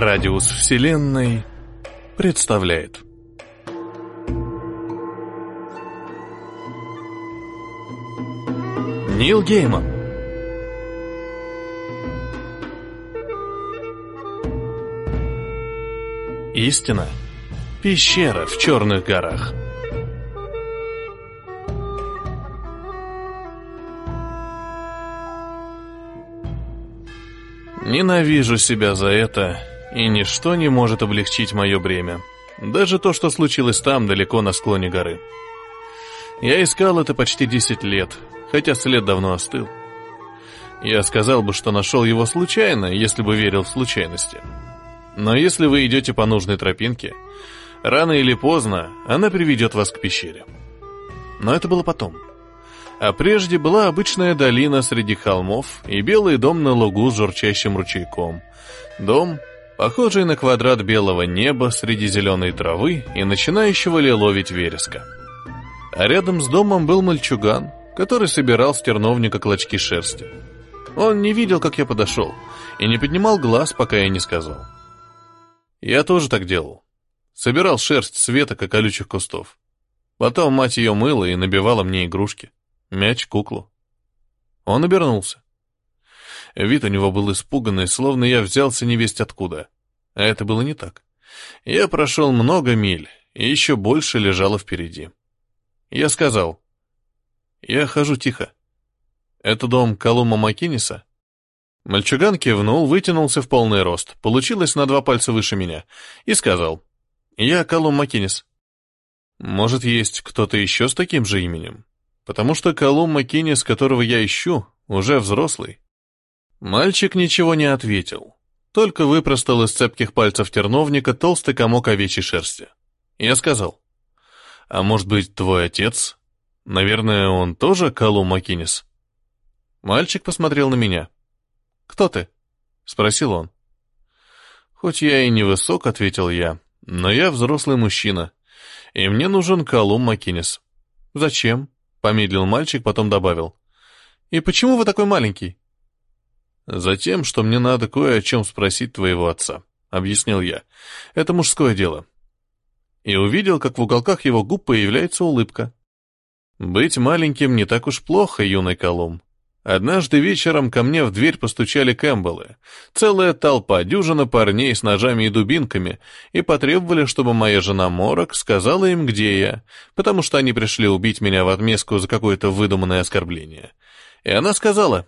Радиус Вселенной представляет Нил Гейман Истина. Пещера в Черных горах. Ненавижу себя за это, и ничто не может облегчить мое бремя. Даже то, что случилось там, далеко на склоне горы. Я искал это почти 10 лет, хотя след давно остыл. Я сказал бы, что нашел его случайно, если бы верил в случайности. Но если вы идете по нужной тропинке, рано или поздно она приведет вас к пещере. Но это было потом. А прежде была обычная долина среди холмов и белый дом на лугу с журчащим ручейком. Дом, похожий на квадрат белого неба среди зеленой травы и начинающего лиловить вереска. А рядом с домом был мальчуган, который собирал с терновника клочки шерсти. Он не видел, как я подошел, и не поднимал глаз, пока я не сказал. Я тоже так делал. Собирал шерсть с веток и колючих кустов. Потом мать ее мыла и набивала мне игрушки. Мяч, куклу. Он обернулся. Вид у него был испуганный, словно я взялся невесть откуда. А это было не так. Я прошел много миль, и еще больше лежало впереди. Я сказал, «Я хожу тихо. Это дом Колума Макиниса?» Мальчуган кивнул, вытянулся в полный рост, получилось на два пальца выше меня, и сказал, «Я Колум Макинис». «Может, есть кто-то еще с таким же именем?» потому что Колум Маккинис, которого я ищу, уже взрослый. Мальчик ничего не ответил, только выпростал из цепких пальцев терновника толстый комок овечьей шерсти. Я сказал, «А может быть, твой отец? Наверное, он тоже Колум Маккинис?» Мальчик посмотрел на меня. «Кто ты?» — спросил он. «Хоть я и невысок», — ответил я, — «но я взрослый мужчина, и мне нужен Колум Маккинис». «Зачем?» Помедлил мальчик, потом добавил. «И почему вы такой маленький?» «Затем, что мне надо кое о чем спросить твоего отца», — объяснил я. «Это мужское дело». И увидел, как в уголках его губ появляется улыбка. «Быть маленьким не так уж плохо, юный Колум. Однажды вечером ко мне в дверь постучали Кэмпбеллы, целая толпа, дюжина парней с ножами и дубинками, и потребовали, чтобы моя жена Морок сказала им, где я, потому что они пришли убить меня в отместку за какое-то выдуманное оскорбление. И она сказала,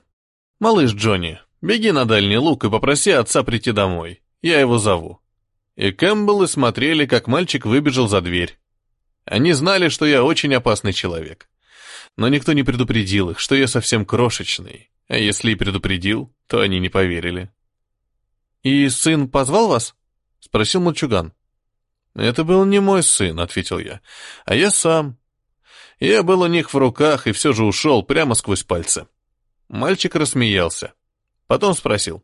«Малыш Джонни, беги на дальний луг и попроси отца прийти домой, я его зову». И Кэмпбеллы смотрели, как мальчик выбежал за дверь. Они знали, что я очень опасный человек но никто не предупредил их, что я совсем крошечный, а если и предупредил, то они не поверили. «И сын позвал вас?» — спросил мальчуган. «Это был не мой сын», — ответил я, — «а я сам. Я был у них в руках и все же ушел прямо сквозь пальцы». Мальчик рассмеялся. Потом спросил,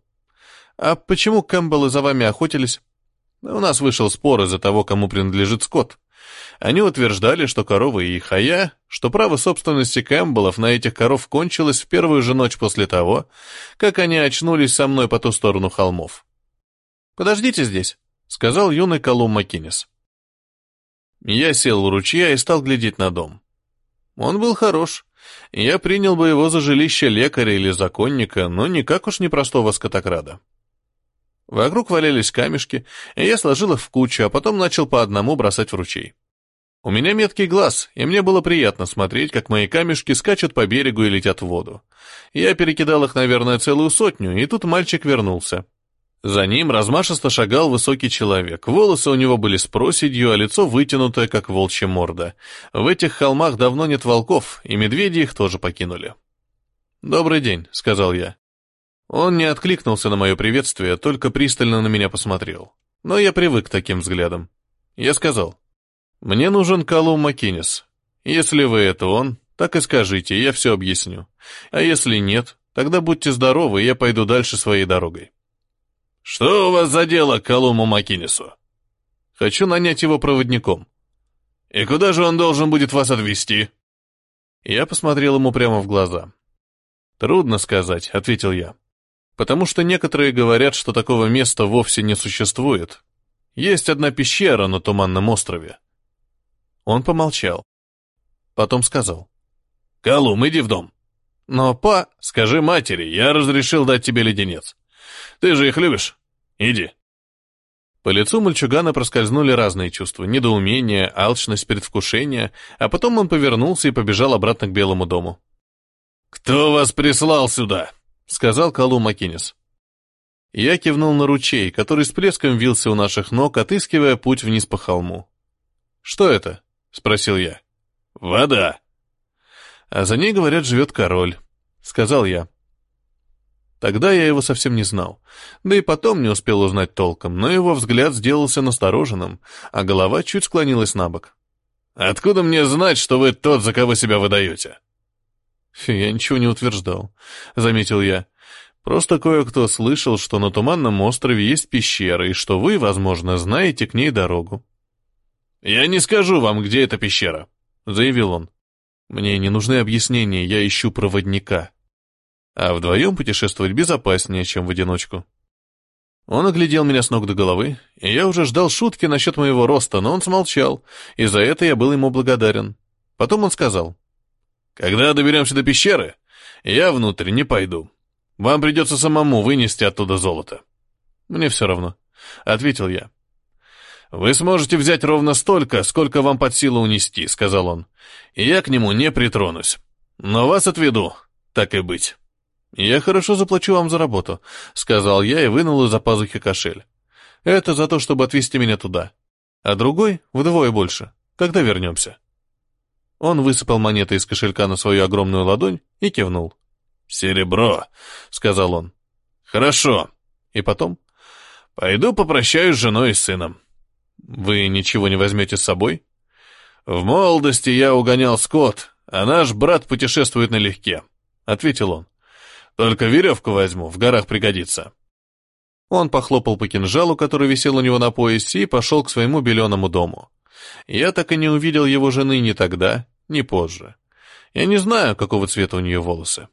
«А почему Кэмпбеллы за вами охотились?» «У нас вышел спор из-за того, кому принадлежит скот. Они утверждали, что коровы их, а я, что право собственности Кэмпбеллов на этих коров кончилось в первую же ночь после того, как они очнулись со мной по ту сторону холмов. «Подождите здесь», — сказал юный Колум Маккинес. Я сел у ручья и стал глядеть на дом. Он был хорош. Я принял бы его за жилище лекаря или законника, но никак уж не простого скотокрада. Вокруг валялись камешки, и я сложил их в кучу, а потом начал по одному бросать в ручей. У меня меткий глаз, и мне было приятно смотреть, как мои камешки скачут по берегу и летят в воду. Я перекидал их, наверное, целую сотню, и тут мальчик вернулся. За ним размашисто шагал высокий человек. Волосы у него были с проседью, а лицо вытянутое, как волчья морда. В этих холмах давно нет волков, и медведи их тоже покинули. «Добрый день», — сказал я. Он не откликнулся на мое приветствие, только пристально на меня посмотрел. Но я привык к таким взглядам. Я сказал, «Мне нужен Колум Макинес. Если вы это он, так и скажите, я все объясню. А если нет, тогда будьте здоровы, я пойду дальше своей дорогой». «Что у вас за дело к Колуму Макинесу?» «Хочу нанять его проводником». «И куда же он должен будет вас отвезти?» Я посмотрел ему прямо в глаза. «Трудно сказать», — ответил я. потому что некоторые говорят, что такого места вовсе не существует. Есть одна пещера на Туманном острове. Он помолчал. Потом сказал. «Колум, иди в дом». «Но, па, скажи матери, я разрешил дать тебе леденец. Ты же их любишь? Иди». По лицу мальчугана проскользнули разные чувства. Недоумение, алчность, предвкушение. А потом он повернулся и побежал обратно к Белому дому. «Кто вас прислал сюда?» — сказал Калу Макинес. Я кивнул на ручей, который с плеском вился у наших ног, отыскивая путь вниз по холму. «Что это?» — спросил я. «Вода». «А за ней, говорят, живет король», — сказал я. Тогда я его совсем не знал, да и потом не успел узнать толком, но его взгляд сделался настороженным, а голова чуть склонилась на бок. «Откуда мне знать, что вы тот, за кого себя выдаете?» «Я ничего не утверждал», — заметил я. «Просто кое-кто слышал, что на Туманном острове есть пещера, и что вы, возможно, знаете к ней дорогу». «Я не скажу вам, где эта пещера», — заявил он. «Мне не нужны объяснения, я ищу проводника» а вдвоем путешествовать безопаснее, чем в одиночку. Он оглядел меня с ног до головы, и я уже ждал шутки насчет моего роста, но он смолчал, и за это я был ему благодарен. Потом он сказал, «Когда доберемся до пещеры, я внутрь не пойду. Вам придется самому вынести оттуда золото». «Мне все равно», — ответил я. «Вы сможете взять ровно столько, сколько вам под силу унести», — сказал он, «и я к нему не притронусь. Но вас отведу, так и быть». «Я хорошо заплачу вам за работу», — сказал я и вынул из-за пазухи кошель. «Это за то, чтобы отвезти меня туда. А другой — вдвое больше. Когда вернемся?» Он высыпал монеты из кошелька на свою огромную ладонь и кивнул. «Серебро», — сказал он. «Хорошо». И потом? «Пойду попрощаюсь с женой и сыном». «Вы ничего не возьмете с собой?» «В молодости я угонял скот, а наш брат путешествует налегке», — ответил он. Только веревку возьму, в горах пригодится». Он похлопал по кинжалу, который висел у него на поясе, и пошел к своему беленому дому. Я так и не увидел его жены ни тогда, ни позже. Я не знаю, какого цвета у нее волосы.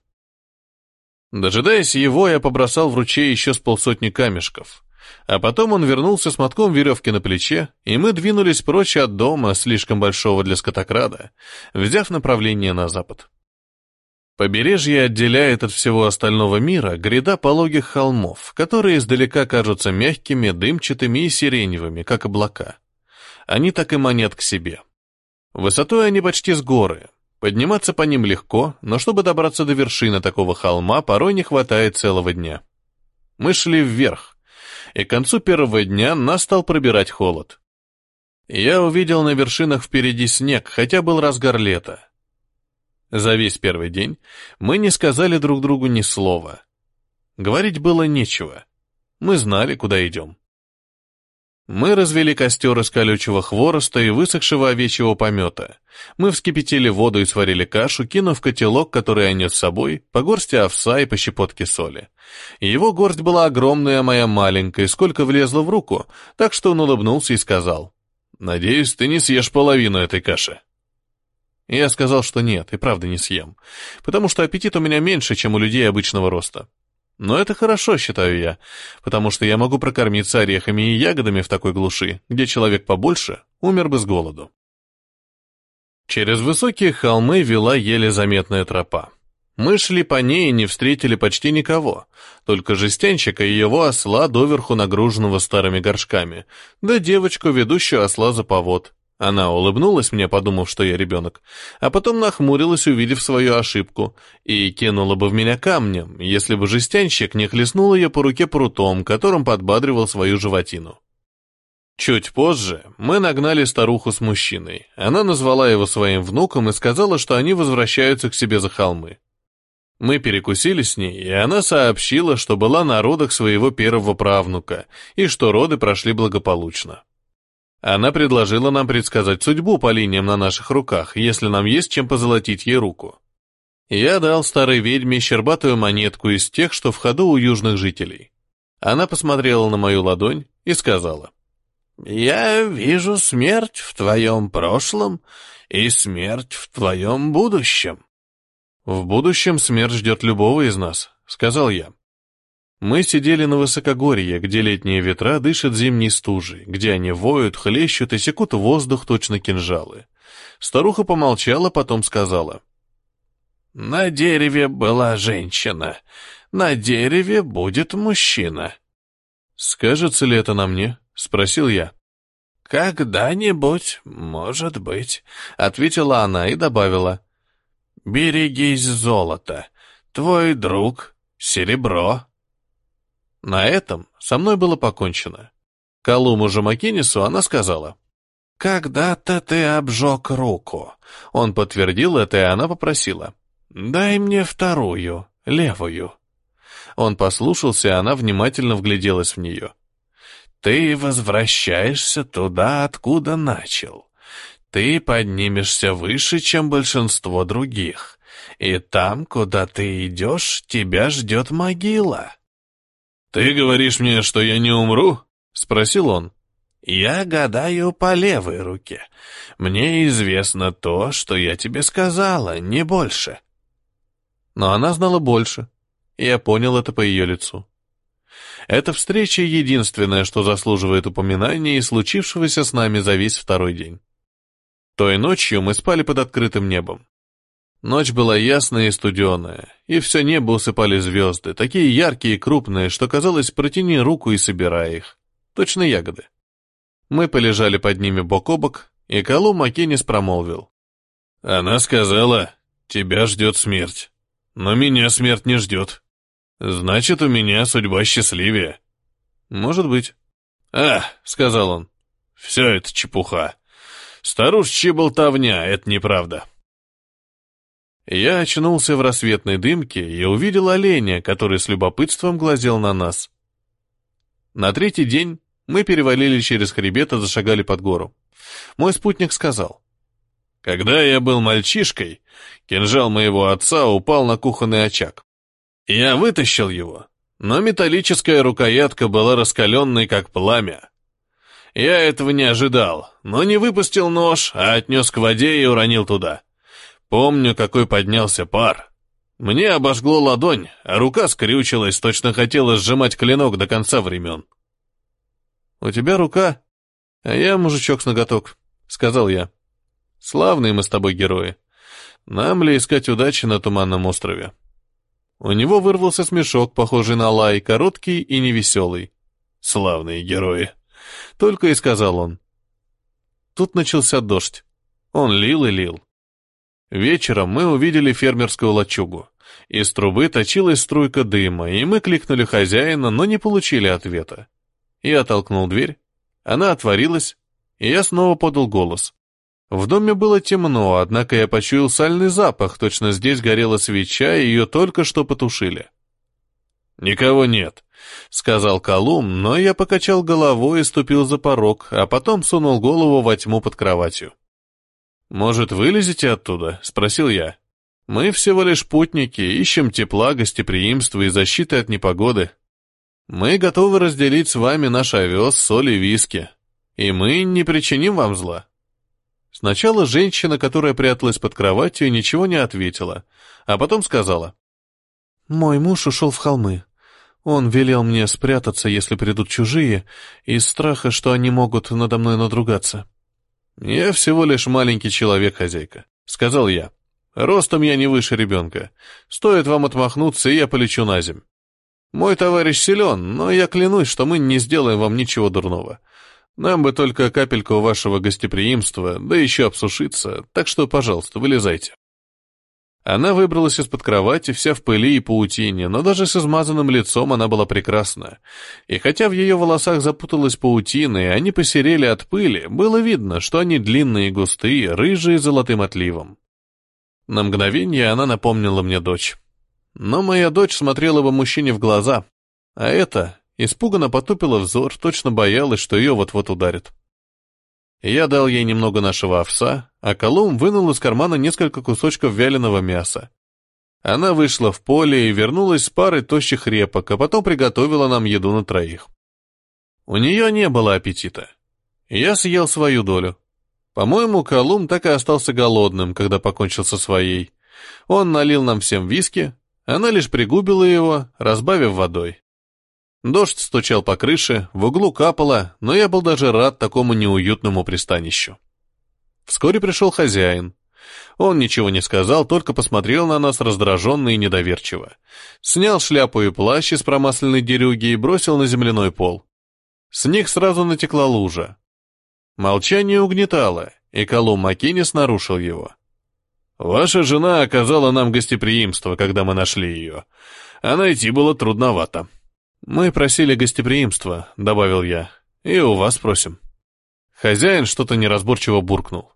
Дожидаясь его, я побросал в ручей еще с полсотни камешков. А потом он вернулся с мотком веревки на плече, и мы двинулись прочь от дома, слишком большого для скотокрада, взяв направление на запад. Побережье отделяет от всего остального мира гряда пологих холмов, которые издалека кажутся мягкими, дымчатыми и сиреневыми, как облака. Они так и манят к себе. Высотой они почти с горы. Подниматься по ним легко, но чтобы добраться до вершины такого холма, порой не хватает целого дня. Мы шли вверх, и к концу первого дня нас стал пробирать холод. Я увидел на вершинах впереди снег, хотя был разгар лета. За весь первый день мы не сказали друг другу ни слова. Говорить было нечего. Мы знали, куда идем. Мы развели костер из колючего хвороста и высохшего овечьего помета. Мы вскипятили воду и сварили кашу, кинув котелок, который я нес с собой, по горсти овса и по щепотке соли. Его горсть была огромная, моя маленькая, сколько влезла в руку, так что он улыбнулся и сказал, «Надеюсь, ты не съешь половину этой каши». Я сказал, что нет, и правда не съем, потому что аппетит у меня меньше, чем у людей обычного роста. Но это хорошо, считаю я, потому что я могу прокормиться орехами и ягодами в такой глуши, где человек побольше умер бы с голоду. Через высокие холмы вела еле заметная тропа. Мы шли по ней и не встретили почти никого, только жестянщика и его осла, доверху нагруженного старыми горшками, да девочку, ведущую осла за повод. Она улыбнулась мне, подумав, что я ребенок, а потом нахмурилась, увидев свою ошибку, и кинула бы в меня камнем, если бы жестянщик не хлестнул ее по руке прутом, которым подбадривал свою животину. Чуть позже мы нагнали старуху с мужчиной. Она назвала его своим внуком и сказала, что они возвращаются к себе за холмы. Мы перекусили с ней, и она сообщила, что была на родах своего первого правнука, и что роды прошли благополучно. Она предложила нам предсказать судьбу по линиям на наших руках, если нам есть чем позолотить ей руку. Я дал старой ведьме щербатую монетку из тех, что в ходу у южных жителей. Она посмотрела на мою ладонь и сказала, «Я вижу смерть в твоем прошлом и смерть в твоем будущем». «В будущем смерть ждет любого из нас», — сказал я. Мы сидели на высокогорье, где летние ветра дышат зимней стужей, где они воют, хлещут и секут воздух точно кинжалы. Старуха помолчала, потом сказала. «На дереве была женщина. На дереве будет мужчина». «Скажется ли это на мне?» — спросил я. «Когда-нибудь, может быть», — ответила она и добавила. «Берегись золота. Твой друг — серебро». На этом со мной было покончено. Колуму же Макинису она сказала. «Когда-то ты обжег руку». Он подтвердил это, и она попросила. «Дай мне вторую, левую». Он послушался, и она внимательно вгляделась в нее. «Ты возвращаешься туда, откуда начал. Ты поднимешься выше, чем большинство других. И там, куда ты идешь, тебя ждет могила». «Ты говоришь мне, что я не умру?» — спросил он. «Я гадаю по левой руке. Мне известно то, что я тебе сказала, не больше». Но она знала больше, я понял это по ее лицу. Эта встреча единственная, что заслуживает упоминания и случившегося с нами за весь второй день. Той ночью мы спали под открытым небом. Ночь была ясная и студеная, и все небо усыпали звезды, такие яркие и крупные, что казалось, протяни руку и собирай их. Точно ягоды. Мы полежали под ними бок о бок, и Калу Макинис промолвил. «Она сказала, тебя ждет смерть, но меня смерть не ждет. Значит, у меня судьба счастливее». «Может быть». «А», — сказал он, — «все это чепуха. Старушечья болтовня, это неправда». Я очнулся в рассветной дымке и увидел оленя, который с любопытством глазел на нас. На третий день мы перевалили через хребет и зашагали под гору. Мой спутник сказал. Когда я был мальчишкой, кинжал моего отца упал на кухонный очаг. Я вытащил его, но металлическая рукоятка была раскаленной, как пламя. Я этого не ожидал, но не выпустил нож, а отнес к воде и уронил туда. Помню, какой поднялся пар. Мне обожгло ладонь, а рука скрючилась, точно хотела сжимать клинок до конца времен. «У тебя рука, а я мужичок с ноготок», — сказал я. «Славные мы с тобой герои. Нам ли искать удачи на Туманном острове?» У него вырвался смешок, похожий на лай, короткий и невеселый. «Славные герои», — только и сказал он. Тут начался дождь. Он лил и лил. Вечером мы увидели фермерскую лачугу. Из трубы точилась струйка дыма, и мы кликнули хозяина, но не получили ответа. Я толкнул дверь, она отворилась, и я снова подал голос. В доме было темно, однако я почуял сальный запах, точно здесь горела свеча, и ее только что потушили. «Никого нет», — сказал Колум, но я покачал головой и ступил за порог, а потом сунул голову во тьму под кроватью. «Может, вылезете оттуда?» — спросил я. «Мы всего лишь путники, ищем тепла, гостеприимства и защиты от непогоды. Мы готовы разделить с вами наш овес, соль и виски, и мы не причиним вам зла». Сначала женщина, которая пряталась под кроватью, ничего не ответила, а потом сказала. «Мой муж ушел в холмы. Он велел мне спрятаться, если придут чужие, из страха, что они могут надо мной надругаться». «Я всего лишь маленький человек, хозяйка», — сказал я. «Ростом я не выше ребенка. Стоит вам отмахнуться, и я полечу на земь. Мой товарищ силен, но я клянусь, что мы не сделаем вам ничего дурного. Нам бы только капельку вашего гостеприимства, да еще обсушиться, так что, пожалуйста, вылезайте». Она выбралась из-под кровати, вся в пыли и паутине, но даже с измазанным лицом она была прекрасна. И хотя в ее волосах запуталась паутина, и они посерели от пыли, было видно, что они длинные и густые, рыжие золотым отливом. На мгновение она напомнила мне дочь. Но моя дочь смотрела бы мужчине в глаза, а это испуганно потупила взор, точно боялась, что ее вот-вот ударит. Я дал ей немного нашего овса, а Колум вынул из кармана несколько кусочков вяленого мяса. Она вышла в поле и вернулась с парой тощих репок, а потом приготовила нам еду на троих. У нее не было аппетита. Я съел свою долю. По-моему, Колум так и остался голодным, когда покончил со своей. Он налил нам всем виски, она лишь пригубила его, разбавив водой. Дождь стучал по крыше, в углу капало, но я был даже рад такому неуютному пристанищу. Вскоре пришел хозяин. Он ничего не сказал, только посмотрел на нас раздраженно и недоверчиво. Снял шляпу и плащ из промасленной дерюги и бросил на земляной пол. С них сразу натекла лужа. Молчание угнетало, и Колум Макинис нарушил его. «Ваша жена оказала нам гостеприимство, когда мы нашли ее, а найти было трудновато». «Мы просили гостеприимства», — добавил я, — «и у вас просим». Хозяин что-то неразборчиво буркнул.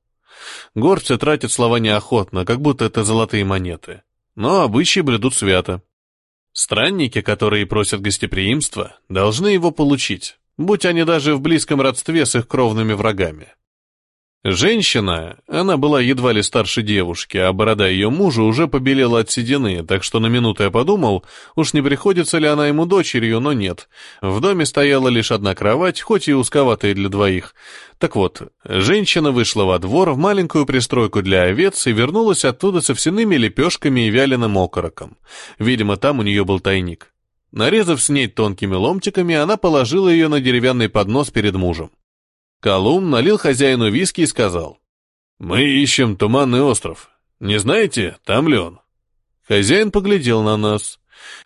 Горцы тратят слова неохотно, как будто это золотые монеты. Но обычаи блюдут свято. Странники, которые просят гостеприимства, должны его получить, будь они даже в близком родстве с их кровными врагами. Женщина, она была едва ли старше девушки, а борода ее мужа уже побелела от седины, так что на минуту я подумал, уж не приходится ли она ему дочерью, но нет. В доме стояла лишь одна кровать, хоть и узковатая для двоих. Так вот, женщина вышла во двор в маленькую пристройку для овец и вернулась оттуда с овсяными лепешками и вяленым окороком. Видимо, там у нее был тайник. Нарезав с ней тонкими ломтиками, она положила ее на деревянный поднос перед мужем. Колум налил хозяину виски и сказал. «Мы ищем Туманный остров. Не знаете, там ли он?» Хозяин поглядел на нас.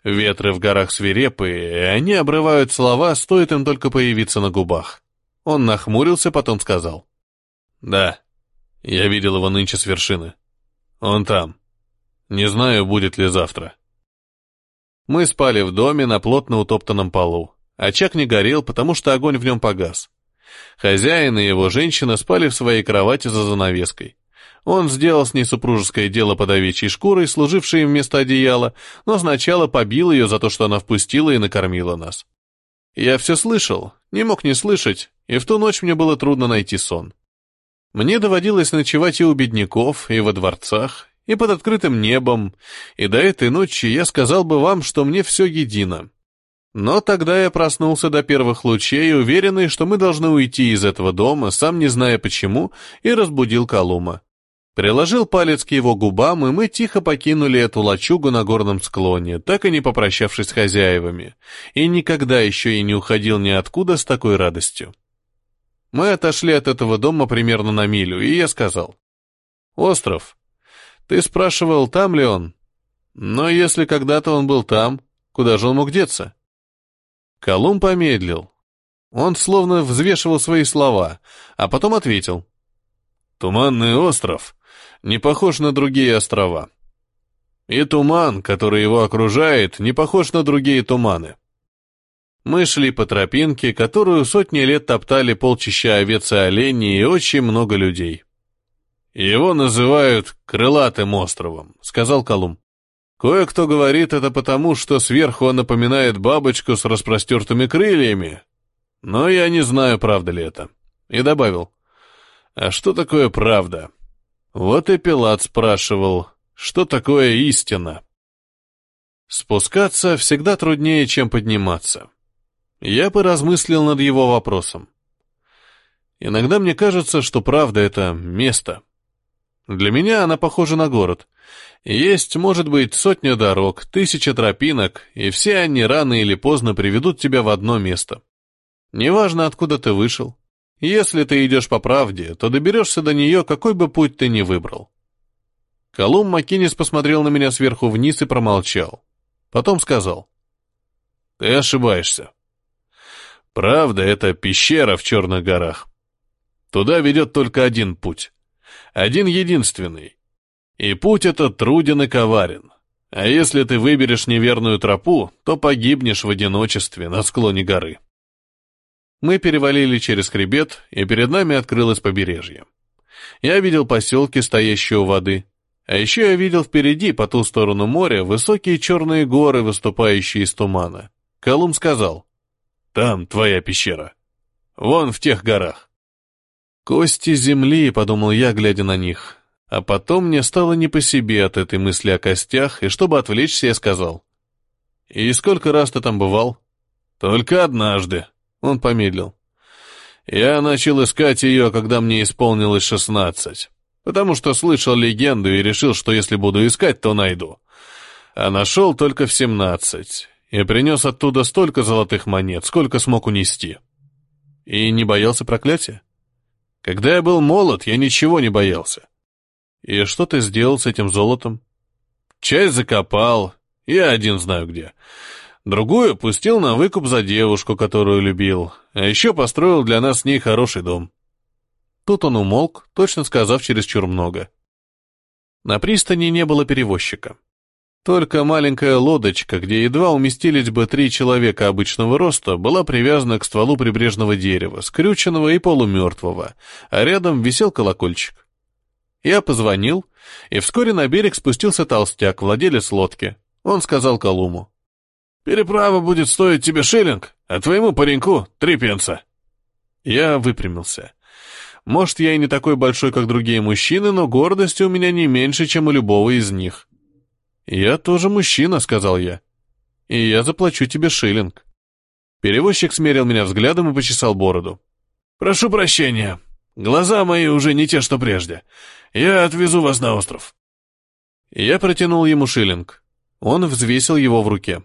Ветры в горах свирепые, и они обрывают слова, стоит им только появиться на губах. Он нахмурился, потом сказал. «Да, я видел его нынче с вершины. Он там. Не знаю, будет ли завтра». Мы спали в доме на плотно утоптанном полу. Очаг не горел, потому что огонь в нем погас. Хозяин и его женщина спали в своей кровати за занавеской. Он сделал с ней супружеское дело под овечьей шкурой, служившей им вместо одеяла, но сначала побил ее за то, что она впустила и накормила нас. Я все слышал, не мог не слышать, и в ту ночь мне было трудно найти сон. Мне доводилось ночевать и у бедняков, и во дворцах, и под открытым небом, и до этой ночи я сказал бы вам, что мне все едино. Но тогда я проснулся до первых лучей, уверенный, что мы должны уйти из этого дома, сам не зная почему, и разбудил Колума. Приложил палец к его губам, и мы тихо покинули эту лачугу на горном склоне, так и не попрощавшись с хозяевами, и никогда еще и не уходил ниоткуда с такой радостью. Мы отошли от этого дома примерно на милю, и я сказал. «Остров. Ты спрашивал, там ли он? Но если когда-то он был там, куда же он мог деться?» Колумб помедлил. Он словно взвешивал свои слова, а потом ответил. «Туманный остров не похож на другие острова. И туман, который его окружает, не похож на другие туманы. Мы шли по тропинке, которую сотни лет топтали полчища овец и оленей и очень много людей. Его называют крылатым островом, сказал Колумб. Кое-кто говорит это потому, что сверху он напоминает бабочку с распростертыми крыльями. Но я не знаю, правда ли это. И добавил. А что такое правда? Вот и Пилат спрашивал, что такое истина? Спускаться всегда труднее, чем подниматься. Я поразмыслил над его вопросом. Иногда мне кажется, что правда — это место. Для меня она похожа на город. Есть, может быть, сотня дорог, тысяча тропинок, и все они рано или поздно приведут тебя в одно место. Неважно, откуда ты вышел. Если ты идешь по правде, то доберешься до нее, какой бы путь ты ни выбрал. Колумб Макинис посмотрел на меня сверху вниз и промолчал. Потом сказал. Ты ошибаешься. Правда, это пещера в Черных горах. Туда ведет только один путь. Один единственный. И путь этот труден и коварен. А если ты выберешь неверную тропу, то погибнешь в одиночестве на склоне горы. Мы перевалили через хребет, и перед нами открылось побережье. Я видел поселки, стоящие у воды. А еще я видел впереди, по ту сторону моря, высокие черные горы, выступающие из тумана. Колумб сказал, «Там твоя пещера. Вон в тех горах». «Кости земли», — подумал я, глядя на них. А потом мне стало не по себе от этой мысли о костях, и чтобы отвлечься, я сказал. «И сколько раз ты там бывал?» «Только однажды», — он помедлил. «Я начал искать ее, когда мне исполнилось шестнадцать, потому что слышал легенду и решил, что если буду искать, то найду. А нашел только в семнадцать, и принес оттуда столько золотых монет, сколько смог унести. И не боялся проклятия? Когда я был молод, я ничего не боялся. И что ты сделал с этим золотом? Часть закопал, я один знаю где. Другую пустил на выкуп за девушку, которую любил, а еще построил для нас с ней хороший дом. Тут он умолк, точно сказав чересчур много. На пристани не было перевозчика. Только маленькая лодочка, где едва уместились бы три человека обычного роста, была привязана к стволу прибрежного дерева, скрюченного и полумертвого, а рядом висел колокольчик. Я позвонил, и вскоре на берег спустился толстяк, владелец лодки. Он сказал Колуму. «Переправа будет стоить тебе шиллинг, а твоему пареньку — три пенса». Я выпрямился. Может, я и не такой большой, как другие мужчины, но гордости у меня не меньше, чем у любого из них. «Я тоже мужчина», — сказал я. «И я заплачу тебе шиллинг». Перевозчик смерил меня взглядом и почесал бороду. «Прошу прощения. Глаза мои уже не те, что прежде. Я отвезу вас на остров». Я протянул ему шиллинг. Он взвесил его в руке.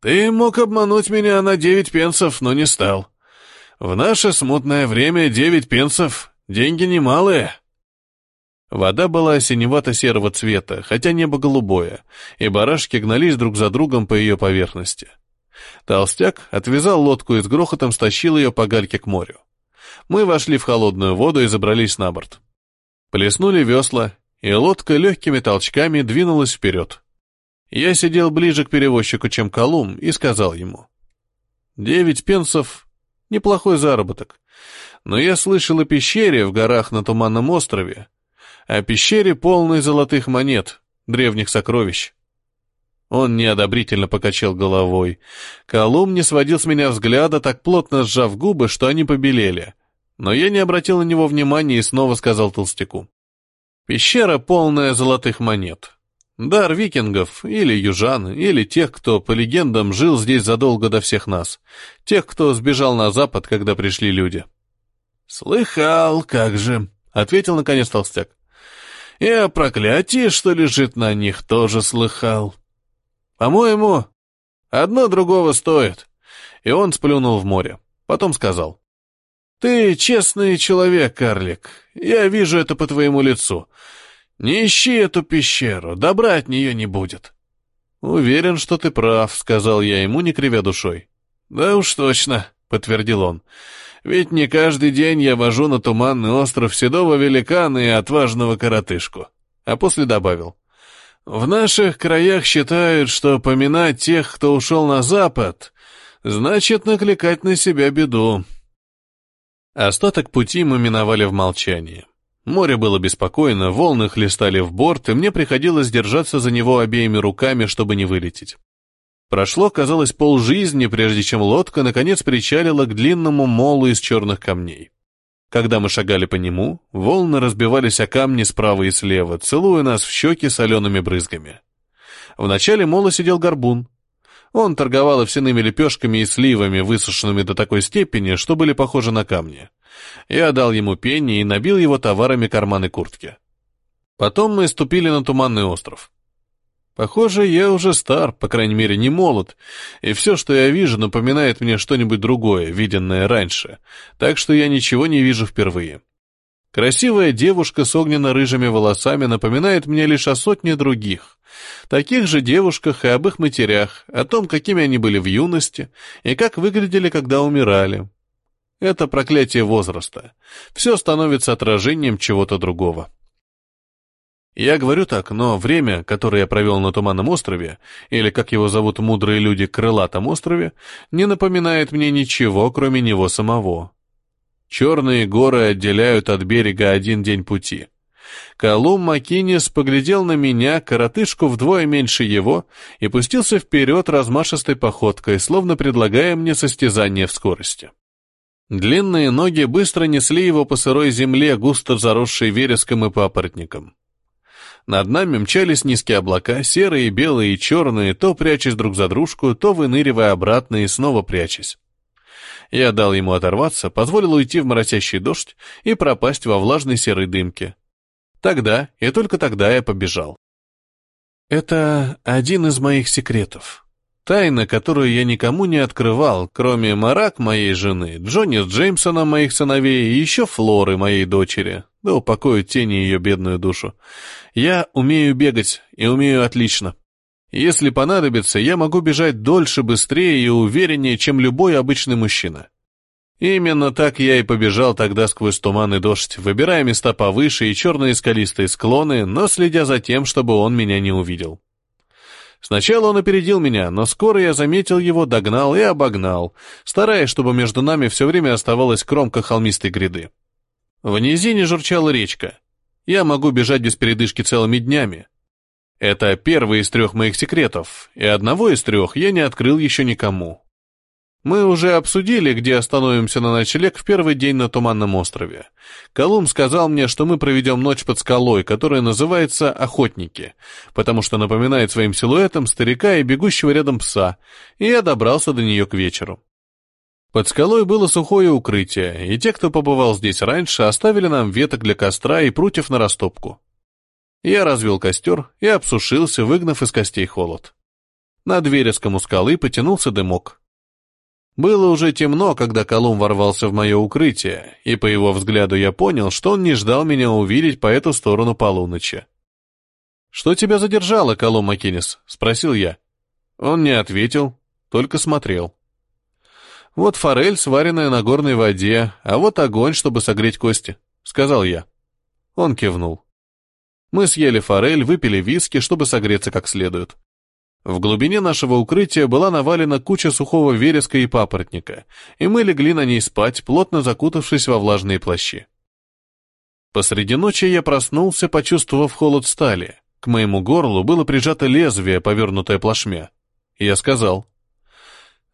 «Ты мог обмануть меня на девять пенсов, но не стал. В наше смутное время девять пенсов — деньги немалые». Вода была синевато-серого цвета, хотя небо голубое, и барашки гнались друг за другом по ее поверхности. Толстяк отвязал лодку и с грохотом стащил ее по гальке к морю. Мы вошли в холодную воду и забрались на борт. Плеснули весла, и лодка легкими толчками двинулась вперед. Я сидел ближе к перевозчику, чем Колум, и сказал ему. «Девять пенсов — неплохой заработок. Но я слышал о пещере в горах на Туманном острове, о пещере полной золотых монет, древних сокровищ. Он неодобрительно покачал головой. Колум не сводил с меня взгляда, так плотно сжав губы, что они побелели. Но я не обратил на него внимания и снова сказал толстяку. Пещера полная золотых монет. Дар викингов, или южан, или тех, кто, по легендам, жил здесь задолго до всех нас. Тех, кто сбежал на запад, когда пришли люди. «Слыхал, как же», — ответил наконец толстяк. И о проклятии, что лежит на них, тоже слыхал. По-моему, одно другого стоит. И он сплюнул в море. Потом сказал. Ты честный человек, карлик. Я вижу это по твоему лицу. Не ищи эту пещеру, добра от нее не будет. Уверен, что ты прав, сказал я ему, не кривя душой. Да уж точно, подтвердил он. Ведь не каждый день я вожу на туманный остров седого великана и отважного коротышку. А после добавил. В наших краях считают, что поминать тех, кто ушел на запад, значит накликать на себя беду. Остаток пути мы миновали в молчании. Море было беспокойно, волны хлестали в борт, и мне приходилось держаться за него обеими руками, чтобы не вылететь. Прошло, казалось, полжизни, прежде чем лодка наконец причалила к длинному молу из черных камней. Когда мы шагали по нему, волны разбивались о камни справа и слева, целуя нас в щеки солеными брызгами. В начале мола сидел горбун. Он торговал овсяными лепешками и сливами, высушенными до такой степени, что были похожи на камни. Я дал ему пенни и набил его товарами карманы куртки. Потом мы ступили на туманный остров. Похоже, я уже стар, по крайней мере, не молод, и все, что я вижу, напоминает мне что-нибудь другое, виденное раньше, так что я ничего не вижу впервые. Красивая девушка с огненно-рыжими волосами напоминает мне лишь о сотне других, таких же девушках и об их матерях, о том, какими они были в юности и как выглядели, когда умирали. Это проклятие возраста. Все становится отражением чего-то другого. Я говорю так, но время, которое я провел на Туманном острове, или, как его зовут мудрые люди, Крылатом острове, не напоминает мне ничего, кроме него самого. Черные горы отделяют от берега один день пути. Колум Макинис поглядел на меня, коротышку вдвое меньше его, и пустился вперед размашистой походкой, словно предлагая мне состязание в скорости. Длинные ноги быстро несли его по сырой земле, густо заросшей вереском и папоротником. Над нами мчались низкие облака, серые, белые и черные, то прячась друг за дружку, то выныривая обратно и снова прячась. Я дал ему оторваться, позволил уйти в моросящий дождь и пропасть во влажной серой дымке. Тогда, и только тогда я побежал. Это один из моих секретов. Тайна, которую я никому не открывал, кроме Марак, моей жены, Джонни Джеймсона, моих сыновей, и еще Флоры, моей дочери, да упокоят тени ее бедную душу. Я умею бегать, и умею отлично. Если понадобится, я могу бежать дольше, быстрее и увереннее, чем любой обычный мужчина. Именно так я и побежал тогда сквозь туман и дождь, выбирая места повыше и черные скалистые склоны, но следя за тем, чтобы он меня не увидел. Сначала он опередил меня, но скоро я заметил его, догнал и обогнал, стараясь, чтобы между нами все время оставалась кромка холмистой гряды. В низине журчала речка. Я могу бежать без передышки целыми днями. Это первый из трех моих секретов, и одного из трех я не открыл еще никому. Мы уже обсудили, где остановимся на ночлег в первый день на Туманном острове. Колумб сказал мне, что мы проведем ночь под скалой, которая называется «Охотники», потому что напоминает своим силуэтом старика и бегущего рядом пса, и я добрался до нее к вечеру. Под скалой было сухое укрытие, и те, кто побывал здесь раньше, оставили нам веток для костра и прутьев на растопку. Я развел костер и обсушился, выгнав из костей холод. Над вереском у скалы потянулся дымок. Было уже темно, когда Колумб ворвался в мое укрытие, и по его взгляду я понял, что он не ждал меня увидеть по эту сторону полуночи. «Что тебя задержало, Колумб Макинес?» — спросил я. Он не ответил, только смотрел. «Вот форель, сваренная на горной воде, а вот огонь, чтобы согреть кости», — сказал я. Он кивнул. Мы съели форель, выпили виски, чтобы согреться как следует. В глубине нашего укрытия была навалена куча сухого вереска и папоротника, и мы легли на ней спать, плотно закутавшись во влажные плащи. Посреди ночи я проснулся, почувствовав холод стали. К моему горлу было прижато лезвие, повернутое плашмя. Я сказал,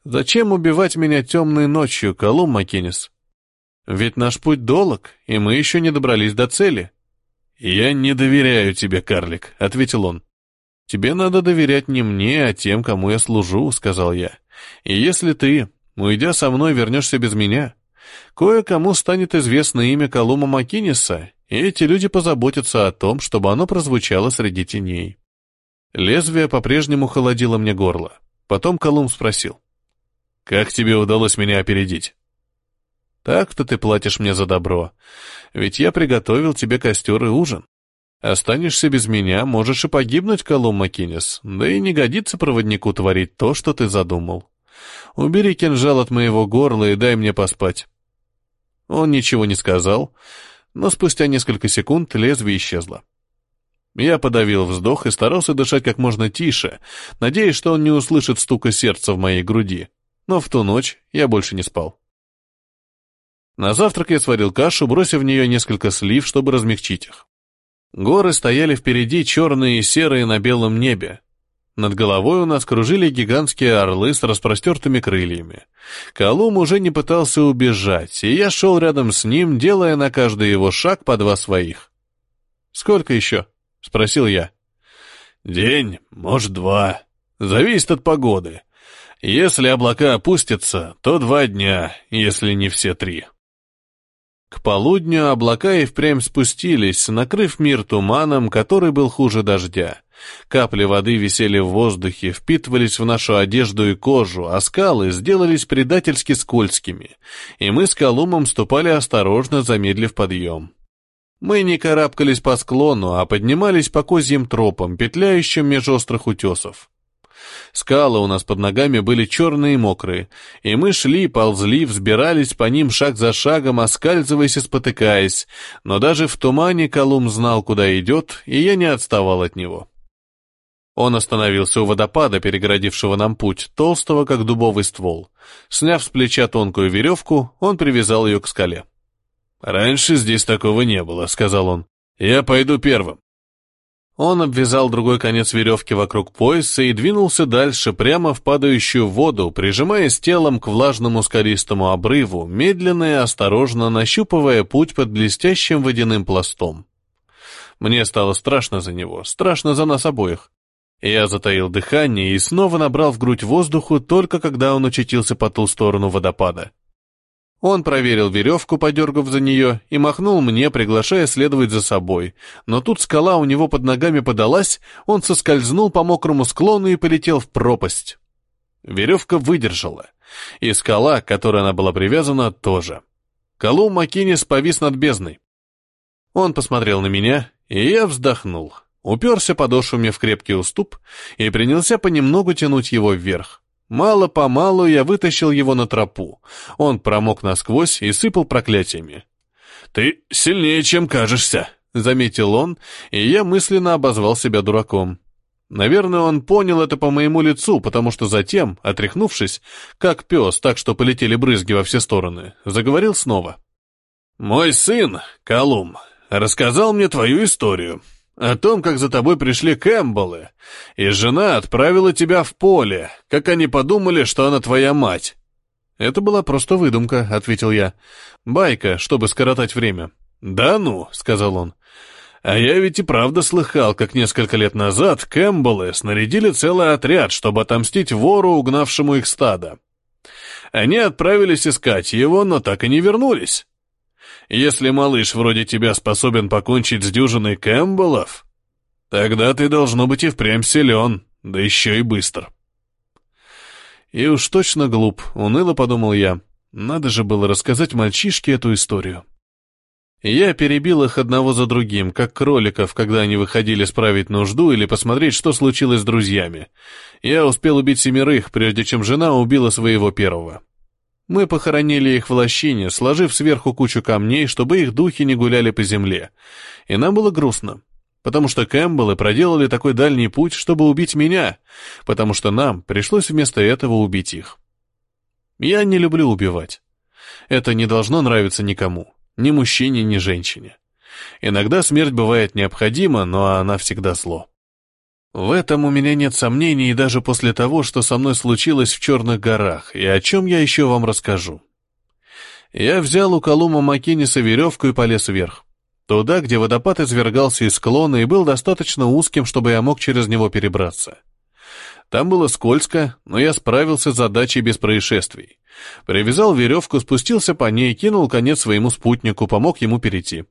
«Зачем убивать меня темной ночью, Колум Макинес? Ведь наш путь долг, и мы еще не добрались до цели». «Я не доверяю тебе, карлик», — ответил он. «Тебе надо доверять не мне, а тем, кому я служу», — сказал я. «И если ты, уйдя со мной, вернешься без меня, кое-кому станет известно имя Колума Макинеса, и эти люди позаботятся о том, чтобы оно прозвучало среди теней». Лезвие по-прежнему холодило мне горло. Потом Колум спросил. «Как тебе удалось меня опередить?» «Так-то ты платишь мне за добро. Ведь я приготовил тебе костер и ужин. Останешься без меня, можешь и погибнуть, Колум Макинес, да и не годится проводнику творить то, что ты задумал. Убери кинжал от моего горла и дай мне поспать». Он ничего не сказал, но спустя несколько секунд лезвие исчезло. Я подавил вздох и старался дышать как можно тише, надеясь, что он не услышит стука сердца в моей груди. Но в ту ночь я больше не спал. На завтрак я сварил кашу, бросив в нее несколько слив, чтобы размягчить их. Горы стояли впереди, черные и серые на белом небе. Над головой у нас кружили гигантские орлы с распростертыми крыльями. Колум уже не пытался убежать, и я шел рядом с ним, делая на каждый его шаг по два своих. «Сколько еще?» — спросил я. «День, может, два. Зависит от погоды. Если облака опустятся, то два дня, если не все три». К полудню облака и впрямь спустились, накрыв мир туманом, который был хуже дождя. Капли воды висели в воздухе, впитывались в нашу одежду и кожу, а скалы сделались предательски скользкими, и мы с Колумом ступали осторожно, замедлив подъем. Мы не карабкались по склону, а поднимались по козьим тропам, петляющим меж острых утесов. Скалы у нас под ногами были черные и мокрые, и мы шли, ползли, взбирались по ним шаг за шагом, оскальзываясь и спотыкаясь, но даже в тумане Колум знал, куда идет, и я не отставал от него. Он остановился у водопада, перегородившего нам путь, толстого, как дубовый ствол. Сняв с плеча тонкую веревку, он привязал ее к скале. «Раньше здесь такого не было», — сказал он. «Я пойду первым». Он обвязал другой конец веревки вокруг пояса и двинулся дальше, прямо в падающую воду, прижимаясь телом к влажному скалистому обрыву, медленно и осторожно нащупывая путь под блестящим водяным пластом. Мне стало страшно за него, страшно за нас обоих. Я затаил дыхание и снова набрал в грудь воздуху, только когда он очутился по ту сторону водопада. Он проверил веревку, подергав за нее, и махнул мне, приглашая следовать за собой. Но тут скала у него под ногами подалась, он соскользнул по мокрому склону и полетел в пропасть. Веревка выдержала. И скала, к которой она была привязана, тоже. Колум Макинис повис над бездной. Он посмотрел на меня, и я вздохнул, уперся подошвами в крепкий уступ и принялся понемногу тянуть его вверх. Мало-помалу я вытащил его на тропу. Он промок насквозь и сыпал проклятиями. «Ты сильнее, чем кажешься», — заметил он, и я мысленно обозвал себя дураком. Наверное, он понял это по моему лицу, потому что затем, отряхнувшись, как пес, так что полетели брызги во все стороны, заговорил снова. «Мой сын, Колум, рассказал мне твою историю о том, как за тобой пришли Кэмпбеллы, и жена отправила тебя в поле, как они подумали, что она твоя мать». «Это была просто выдумка», — ответил я. «Байка, чтобы скоротать время». «Да ну», — сказал он. «А я ведь и правда слыхал, как несколько лет назад Кэмпбеллы снарядили целый отряд, чтобы отомстить вору, угнавшему их стадо. Они отправились искать его, но так и не вернулись. Если малыш вроде тебя способен покончить с дюжиной Кэмпбеллов, тогда ты должно быть и впрямь силен, да еще и быстр. И уж точно глуп, уныло подумал я. Надо же было рассказать мальчишке эту историю. Я перебил их одного за другим, как кроликов, когда они выходили справить нужду или посмотреть, что случилось с друзьями. Я успел убить семерых, прежде чем жена убила своего первого. Мы похоронили их в лощине, сложив сверху кучу камней, чтобы их духи не гуляли по земле. И нам было грустно, потому что Кэмпбеллы проделали такой дальний путь, чтобы убить меня, потому что нам пришлось вместо этого убить их. Я не люблю убивать. Это не должно нравиться никому, ни мужчине, ни женщине. Иногда смерть бывает необходима, но она всегда зло. В этом у меня нет сомнений даже после того, что со мной случилось в Черных горах, и о чем я еще вам расскажу. Я взял у Колума Макинеса веревку и полез вверх. Туда, где водопад извергался из склона и был достаточно узким, чтобы я мог через него перебраться. Там было скользко, но я справился с задачей без происшествий. Привязал веревку, спустился по ней, кинул конец своему спутнику, помог ему перейти.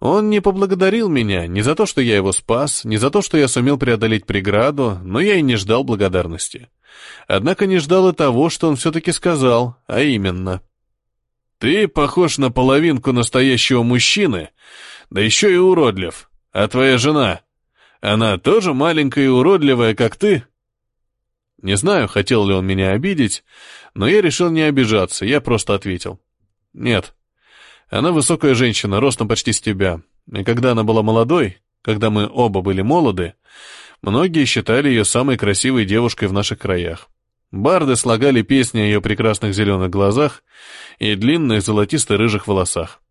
Он не поблагодарил меня ни за то, что я его спас, ни за то, что я сумел преодолеть преграду, но я и не ждал благодарности. Однако не ждал и того, что он все-таки сказал, а именно. «Ты похож на половинку настоящего мужчины, да еще и уродлив. А твоя жена, она тоже маленькая и уродливая, как ты?» Не знаю, хотел ли он меня обидеть, но я решил не обижаться, я просто ответил. «Нет». Она высокая женщина, ростом почти с тебя. И когда она была молодой, когда мы оба были молоды, многие считали ее самой красивой девушкой в наших краях. Барды слагали песни о ее прекрасных зеленых глазах и длинных золотисто-рыжих волосах.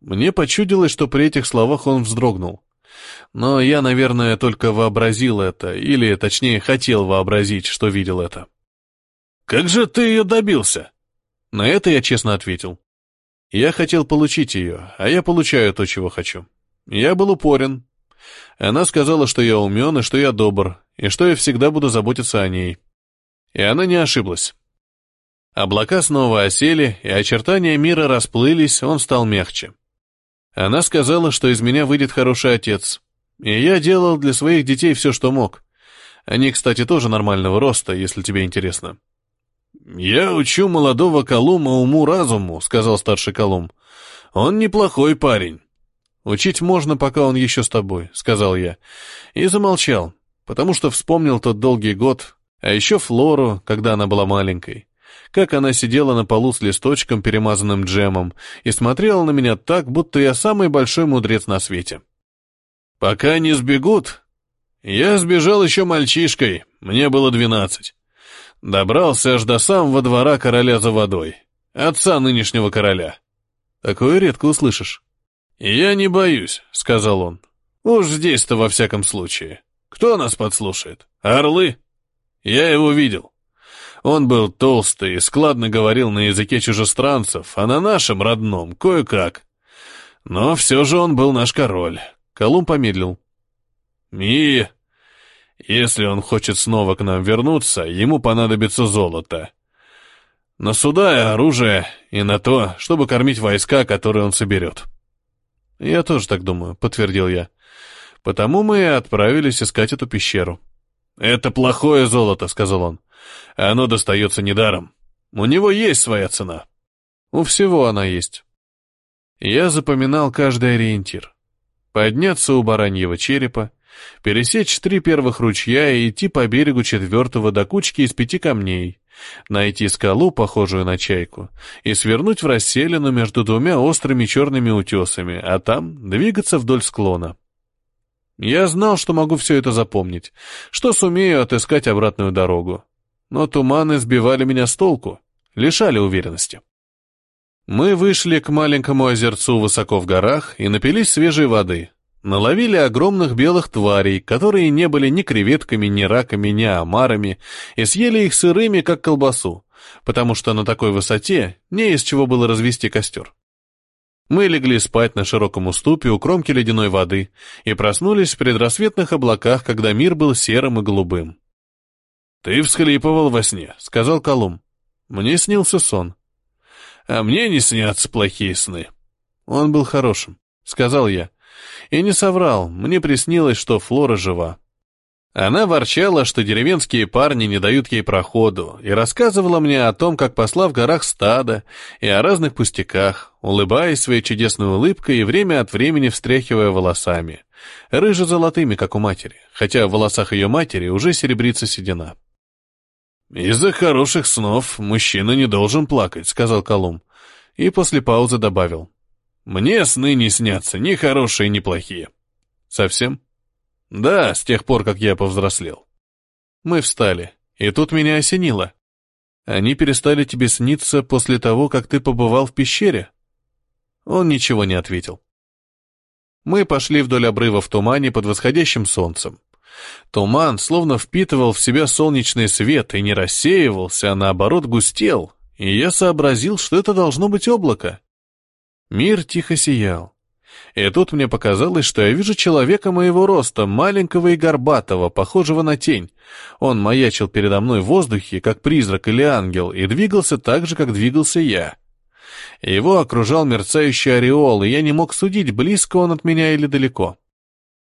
Мне почудилось, что при этих словах он вздрогнул. Но я, наверное, только вообразил это, или, точнее, хотел вообразить, что видел это. «Как же ты ее добился?» На это я честно ответил. Я хотел получить ее, а я получаю то, чего хочу. Я был упорен. Она сказала, что я умен и что я добр, и что я всегда буду заботиться о ней. И она не ошиблась. Облака снова осели, и очертания мира расплылись, он стал мягче. Она сказала, что из меня выйдет хороший отец. И я делал для своих детей все, что мог. Они, кстати, тоже нормального роста, если тебе интересно. «Я учу молодого Колума уму-разуму», — сказал старший Колум. «Он неплохой парень». «Учить можно, пока он еще с тобой», — сказал я. И замолчал, потому что вспомнил тот долгий год, а еще Флору, когда она была маленькой. Как она сидела на полу с листочком, перемазанным джемом, и смотрела на меня так, будто я самый большой мудрец на свете. «Пока не сбегут...» Я сбежал еще мальчишкой, мне было двенадцать. Добрался аж до самого двора короля за водой. Отца нынешнего короля. Такое редко услышишь. «Я не боюсь», — сказал он. «Уж здесь-то во всяком случае. Кто нас подслушает? Орлы?» Я его видел. Он был толстый и складно говорил на языке чужестранцев, а на нашем родном кое-как. Но все же он был наш король. Колумб помедлил. «И если он хочет снова к нам вернуться, ему понадобится золото. На суда и оружие, и на то, чтобы кормить войска, которые он соберет. Я тоже так думаю, подтвердил я. Потому мы и отправились искать эту пещеру. Это плохое золото, сказал он. Оно достается недаром. У него есть своя цена. У всего она есть. Я запоминал каждый ориентир. Подняться у бараньего черепа, пересечь три первых ручья и идти по берегу четвертого до кучки из пяти камней, найти скалу, похожую на чайку, и свернуть в расселину между двумя острыми черными утесами, а там двигаться вдоль склона. Я знал, что могу все это запомнить, что сумею отыскать обратную дорогу. Но туманы сбивали меня с толку, лишали уверенности. Мы вышли к маленькому озерцу высоко в горах и напились свежей воды. Наловили огромных белых тварей, которые не были ни креветками, ни раками, ни омарами, и съели их сырыми, как колбасу, потому что на такой высоте не из чего было развести костер. Мы легли спать на широком уступе у кромки ледяной воды и проснулись в предрассветных облаках, когда мир был серым и голубым. «Ты всхлипывал во сне», — сказал Колум. «Мне снился сон». «А мне не снятся плохие сны». «Он был хорошим», — сказал я. И не соврал, мне приснилось, что Флора жива. Она ворчала, что деревенские парни не дают ей проходу, и рассказывала мне о том, как посла в горах стада, и о разных пустяках, улыбаясь своей чудесной улыбкой и время от времени встряхивая волосами, рыже-золотыми, как у матери, хотя в волосах ее матери уже серебрится седина. «Из-за хороших снов мужчина не должен плакать», — сказал Колум, и после паузы добавил. «Мне сны не снятся, ни хорошие, ни плохие». «Совсем?» Да, с тех пор, как я повзрослел. Мы встали, и тут меня осенило. Они перестали тебе сниться после того, как ты побывал в пещере? Он ничего не ответил. Мы пошли вдоль обрыва в тумане под восходящим солнцем. Туман словно впитывал в себя солнечный свет и не рассеивался, а наоборот густел, и я сообразил, что это должно быть облако. Мир тихо сиял. И тут мне показалось, что я вижу человека моего роста, маленького и горбатого, похожего на тень. Он маячил передо мной в воздухе, как призрак или ангел, и двигался так же, как двигался я. Его окружал мерцающий ореол, и я не мог судить, близко он от меня или далеко.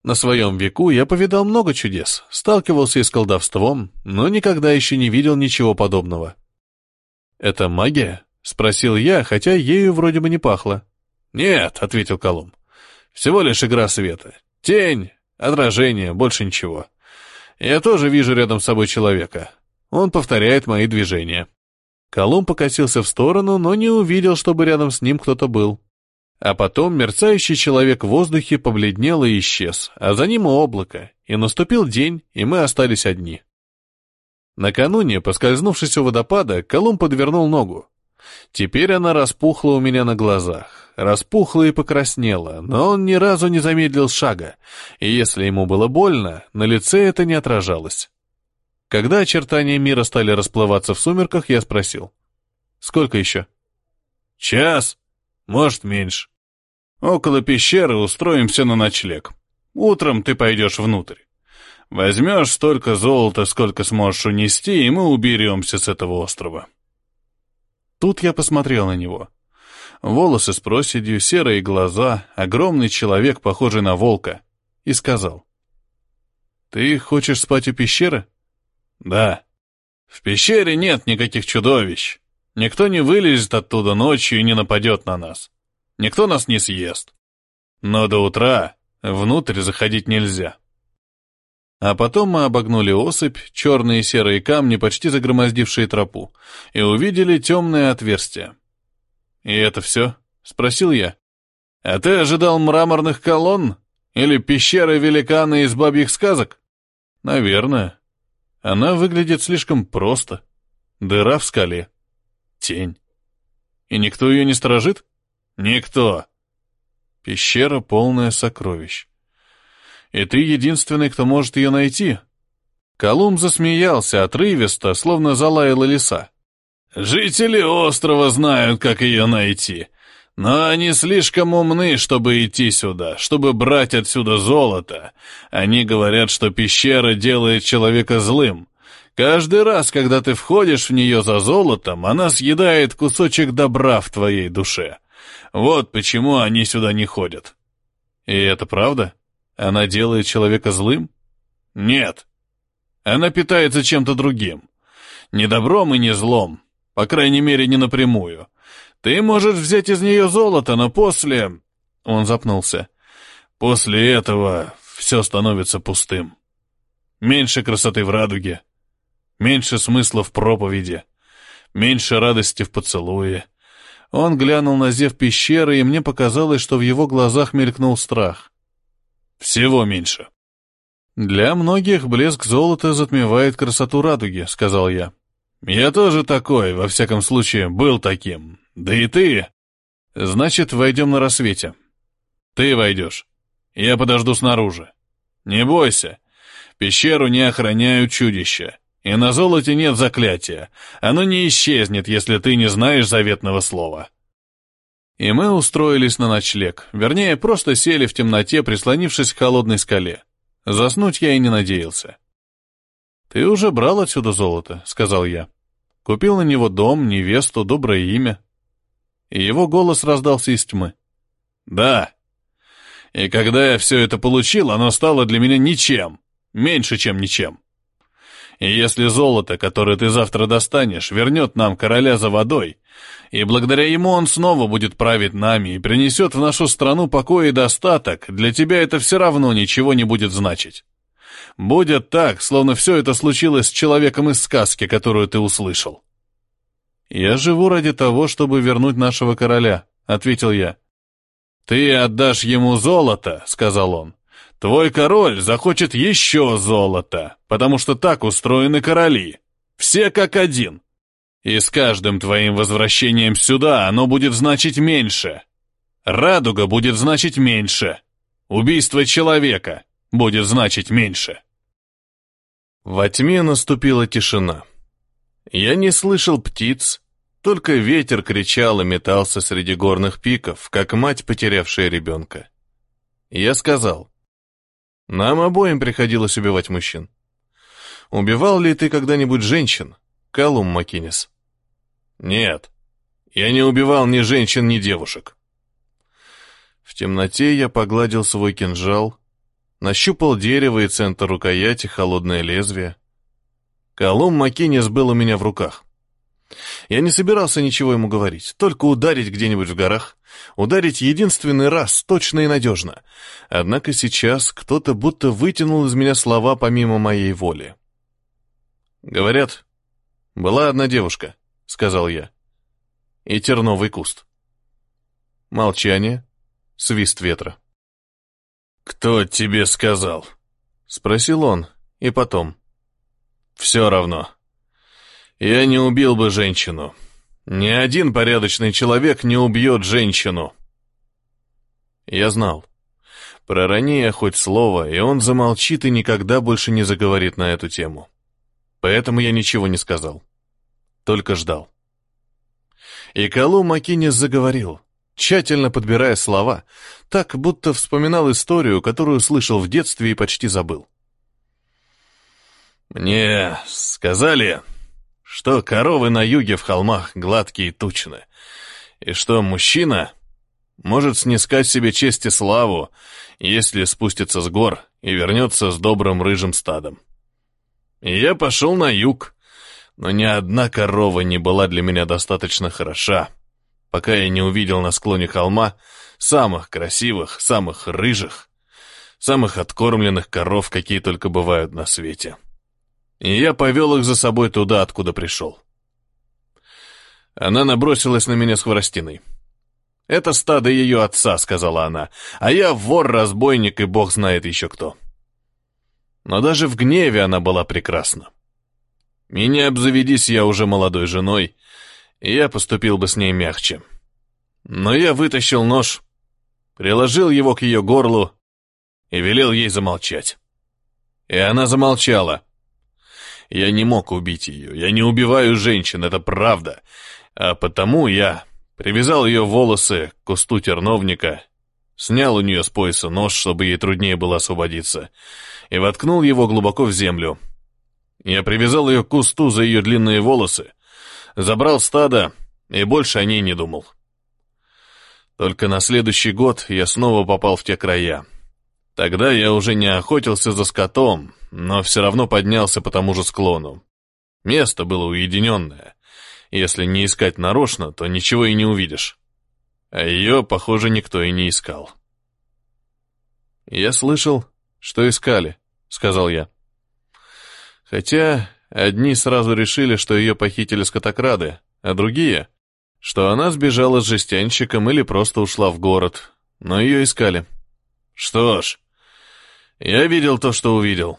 На своем веку я повидал много чудес, сталкивался и с колдовством, но никогда еще не видел ничего подобного. «Это магия?» — спросил я, хотя ею вроде бы не пахло. «Нет», — ответил Колумб. «Всего лишь игра света. Тень, отражение, больше ничего. Я тоже вижу рядом с собой человека. Он повторяет мои движения». Колумб покосился в сторону, но не увидел, чтобы рядом с ним кто-то был. А потом мерцающий человек в воздухе побледнел и исчез, а за ним облако, и наступил день, и мы остались одни. Накануне, поскользнувшись у водопада, Колумб подвернул ногу. Теперь она распухла у меня на глазах распухла и покраснела, но он ни разу не замедлил шага, и если ему было больно, на лице это не отражалось. Когда очертания мира стали расплываться в сумерках, я спросил. «Сколько еще?» «Час, может, меньше. Около пещеры устроимся на ночлег. Утром ты пойдешь внутрь. Возьмешь столько золота, сколько сможешь унести, и мы уберемся с этого острова». Тут я посмотрел на него. Волосы с проседью, серые глаза, огромный человек, похожий на волка, и сказал. «Ты хочешь спать у пещеры?» «Да. В пещере нет никаких чудовищ. Никто не вылезет оттуда ночью и не нападет на нас. Никто нас не съест. Но до утра внутрь заходить нельзя». А потом мы обогнули осыпь, черные и серые камни, почти загромоздившие тропу, и увидели темное отверстие. «И это все?» — спросил я. «А ты ожидал мраморных колонн? Или пещеры великана из бабьих сказок?» «Наверное. Она выглядит слишком просто. Дыра в скале. Тень. И никто ее не сторожит?» «Никто». Пещера полная сокровищ. И ты единственный, кто может ее найти. Колумб засмеялся отрывисто, словно залаяла лиса. Жители острова знают, как ее найти. Но они слишком умны, чтобы идти сюда, чтобы брать отсюда золото. Они говорят, что пещера делает человека злым. Каждый раз, когда ты входишь в нее за золотом, она съедает кусочек добра в твоей душе. Вот почему они сюда не ходят. И это правда? Она делает человека злым? Нет. Она питается чем-то другим. Не добром и не злом. По крайней мере, не напрямую. Ты можешь взять из нее золото, но после...» Он запнулся. «После этого все становится пустым. Меньше красоты в радуге, меньше смысла в проповеди, меньше радости в поцелуе». Он глянул на зев пещеры, и мне показалось, что в его глазах мелькнул страх. «Всего меньше». «Для многих блеск золота затмевает красоту радуги», — сказал я. «Я тоже такой, во всяком случае, был таким. Да и ты. Значит, войдем на рассвете. Ты войдешь. Я подожду снаружи. Не бойся. Пещеру не охраняют чудища. И на золоте нет заклятия. Оно не исчезнет, если ты не знаешь заветного слова». И мы устроились на ночлег. Вернее, просто сели в темноте, прислонившись к холодной скале. Заснуть я и не надеялся. «Ты уже брал отсюда золото», — сказал я. Купил на него дом, невесту, доброе имя. И его голос раздался из тьмы. «Да. И когда я все это получил, оно стало для меня ничем. Меньше, чем ничем. И если золото, которое ты завтра достанешь, вернет нам короля за водой, и благодаря ему он снова будет править нами и принесет в нашу страну покой и достаток, для тебя это все равно ничего не будет значить. Будет так, словно все это случилось с человеком из сказки, которую ты услышал. «Я живу ради того, чтобы вернуть нашего короля», — ответил я. «Ты отдашь ему золото», — сказал он. «Твой король захочет еще золото, потому что так устроены короли. Все как один. И с каждым твоим возвращением сюда оно будет значить меньше. Радуга будет значить меньше. Убийство человека будет значить меньше». Во тьме наступила тишина. Я не слышал птиц, только ветер кричал и метался среди горных пиков, как мать, потерявшая ребенка. Я сказал, нам обоим приходилось убивать мужчин. Убивал ли ты когда-нибудь женщин, Калум Макинес? Нет, я не убивал ни женщин, ни девушек. В темноте я погладил свой кинжал, Нащупал дерево и центр рукояти, холодное лезвие. Колом Макинес был у меня в руках. Я не собирался ничего ему говорить, только ударить где-нибудь в горах. Ударить единственный раз, точно и надежно. Однако сейчас кто-то будто вытянул из меня слова помимо моей воли. «Говорят, была одна девушка», — сказал я. «И терновый куст». Молчание, свист ветра. «Кто тебе сказал?» — спросил он, и потом. «Все равно. Я не убил бы женщину. Ни один порядочный человек не убьет женщину». Я знал. Пророни я хоть слово, и он замолчит и никогда больше не заговорит на эту тему. Поэтому я ничего не сказал. Только ждал. И Калу Макинес заговорил тщательно подбирая слова, так, будто вспоминал историю, которую слышал в детстве и почти забыл. «Мне сказали, что коровы на юге в холмах гладкие и тучны, и что мужчина может снискать себе честь и славу, если спустится с гор и вернется с добрым рыжим стадом. И я пошел на юг, но ни одна корова не была для меня достаточно хороша, пока я не увидел на склоне холма самых красивых, самых рыжих, самых откормленных коров, какие только бывают на свете. И я повел их за собой туда, откуда пришел. Она набросилась на меня с хворостиной. «Это стадо ее отца», — сказала она, — «а я вор, разбойник и бог знает еще кто». Но даже в гневе она была прекрасна. И не обзаведись я уже молодой женой, я поступил бы с ней мягче. Но я вытащил нож, приложил его к ее горлу и велел ей замолчать. И она замолчала. Я не мог убить ее, я не убиваю женщин, это правда. А потому я привязал ее волосы к кусту терновника, снял у нее с пояса нож, чтобы ей труднее было освободиться, и воткнул его глубоко в землю. Я привязал ее к кусту за ее длинные волосы, забрал стадо и больше о ней не думал. Только на следующий год я снова попал в те края. Тогда я уже не охотился за скотом, но все равно поднялся по тому же склону. Место было уединенное. Если не искать нарочно, то ничего и не увидишь. А ее, похоже, никто и не искал. «Я слышал, что искали», — сказал я. Хотя одни сразу решили, что ее похитили скотокрады, а другие, что она сбежала с жестянщиком или просто ушла в город, но ее искали. Что ж, я видел то, что увидел.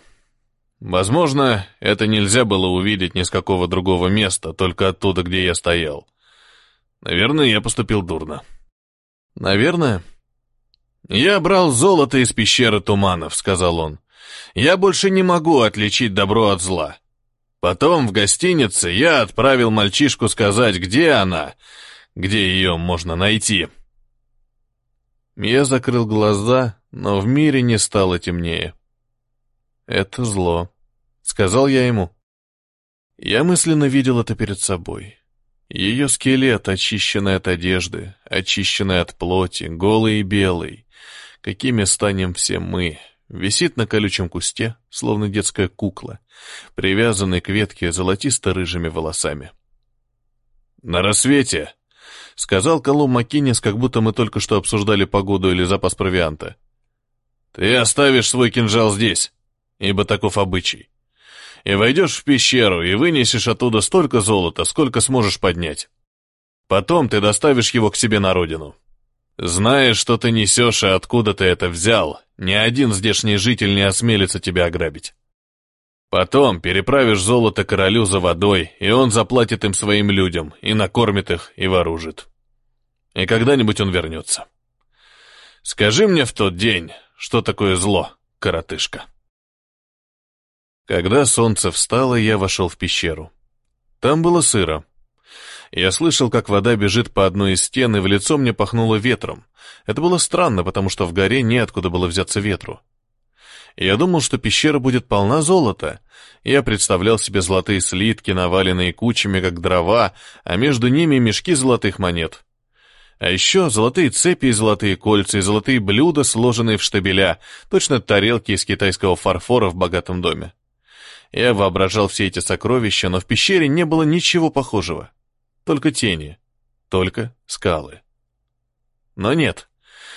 Возможно, это нельзя было увидеть ни с какого другого места, только оттуда, где я стоял. Наверное, я поступил дурно. Наверное. Я брал золото из пещеры туманов, сказал он. Я больше не могу отличить добро от зла. Потом в гостинице я отправил мальчишку сказать, где она, где ее можно найти. Я закрыл глаза, но в мире не стало темнее. «Это зло», — сказал я ему. Я мысленно видел это перед собой. Ее скелет, очищенный от одежды, очищенный от плоти, голый и белый, какими станем все мы, висит на колючем кусте, словно детская кукла, привязанный к ветке золотисто-рыжими волосами. «На рассвете», — сказал Колум Макинес, как будто мы только что обсуждали погоду или запас провианта. «Ты оставишь свой кинжал здесь, ибо таков обычай. И войдешь в пещеру и вынесешь оттуда столько золота, сколько сможешь поднять. Потом ты доставишь его к себе на родину. Зная, что ты несешь и откуда ты это взял, ни один здешний житель не осмелится тебя ограбить. Потом переправишь золото королю за водой, и он заплатит им своим людям, и накормит их, и вооружит. И когда-нибудь он вернется. Скажи мне в тот день, что такое зло, коротышка. Когда солнце встало, я вошел в пещеру. Там было сыро. Я слышал, как вода бежит по одной из стен, и в лицо мне пахнуло ветром. Это было странно, потому что в горе неоткуда было взяться ветру. Я думал, что пещера будет полна золота. Я представлял себе золотые слитки, наваленные кучами, как дрова, а между ними мешки золотых монет. А еще золотые цепи и золотые кольца, и золотые блюда, сложенные в штабеля, точно тарелки из китайского фарфора в богатом доме. Я воображал все эти сокровища, но в пещере не было ничего похожего. Только тени, только скалы. Но нет,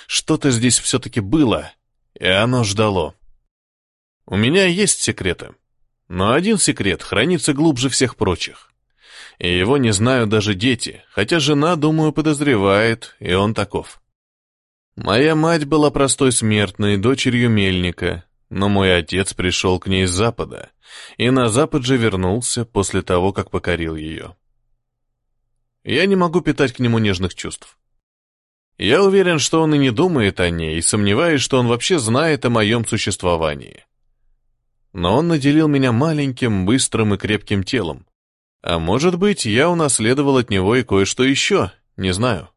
что-то здесь все-таки было, и оно ждало. У меня есть секреты, но один секрет хранится глубже всех прочих. И его не знают даже дети, хотя жена, думаю, подозревает, и он таков. Моя мать была простой смертной, дочерью мельника, но мой отец пришел к ней с запада, и на запад же вернулся после того, как покорил ее. Я не могу питать к нему нежных чувств. Я уверен, что он и не думает о ней, и сомневаюсь, что он вообще знает о моем существовании но он наделил меня маленьким, быстрым и крепким телом. А может быть, я унаследовал от него и кое-что еще, не знаю.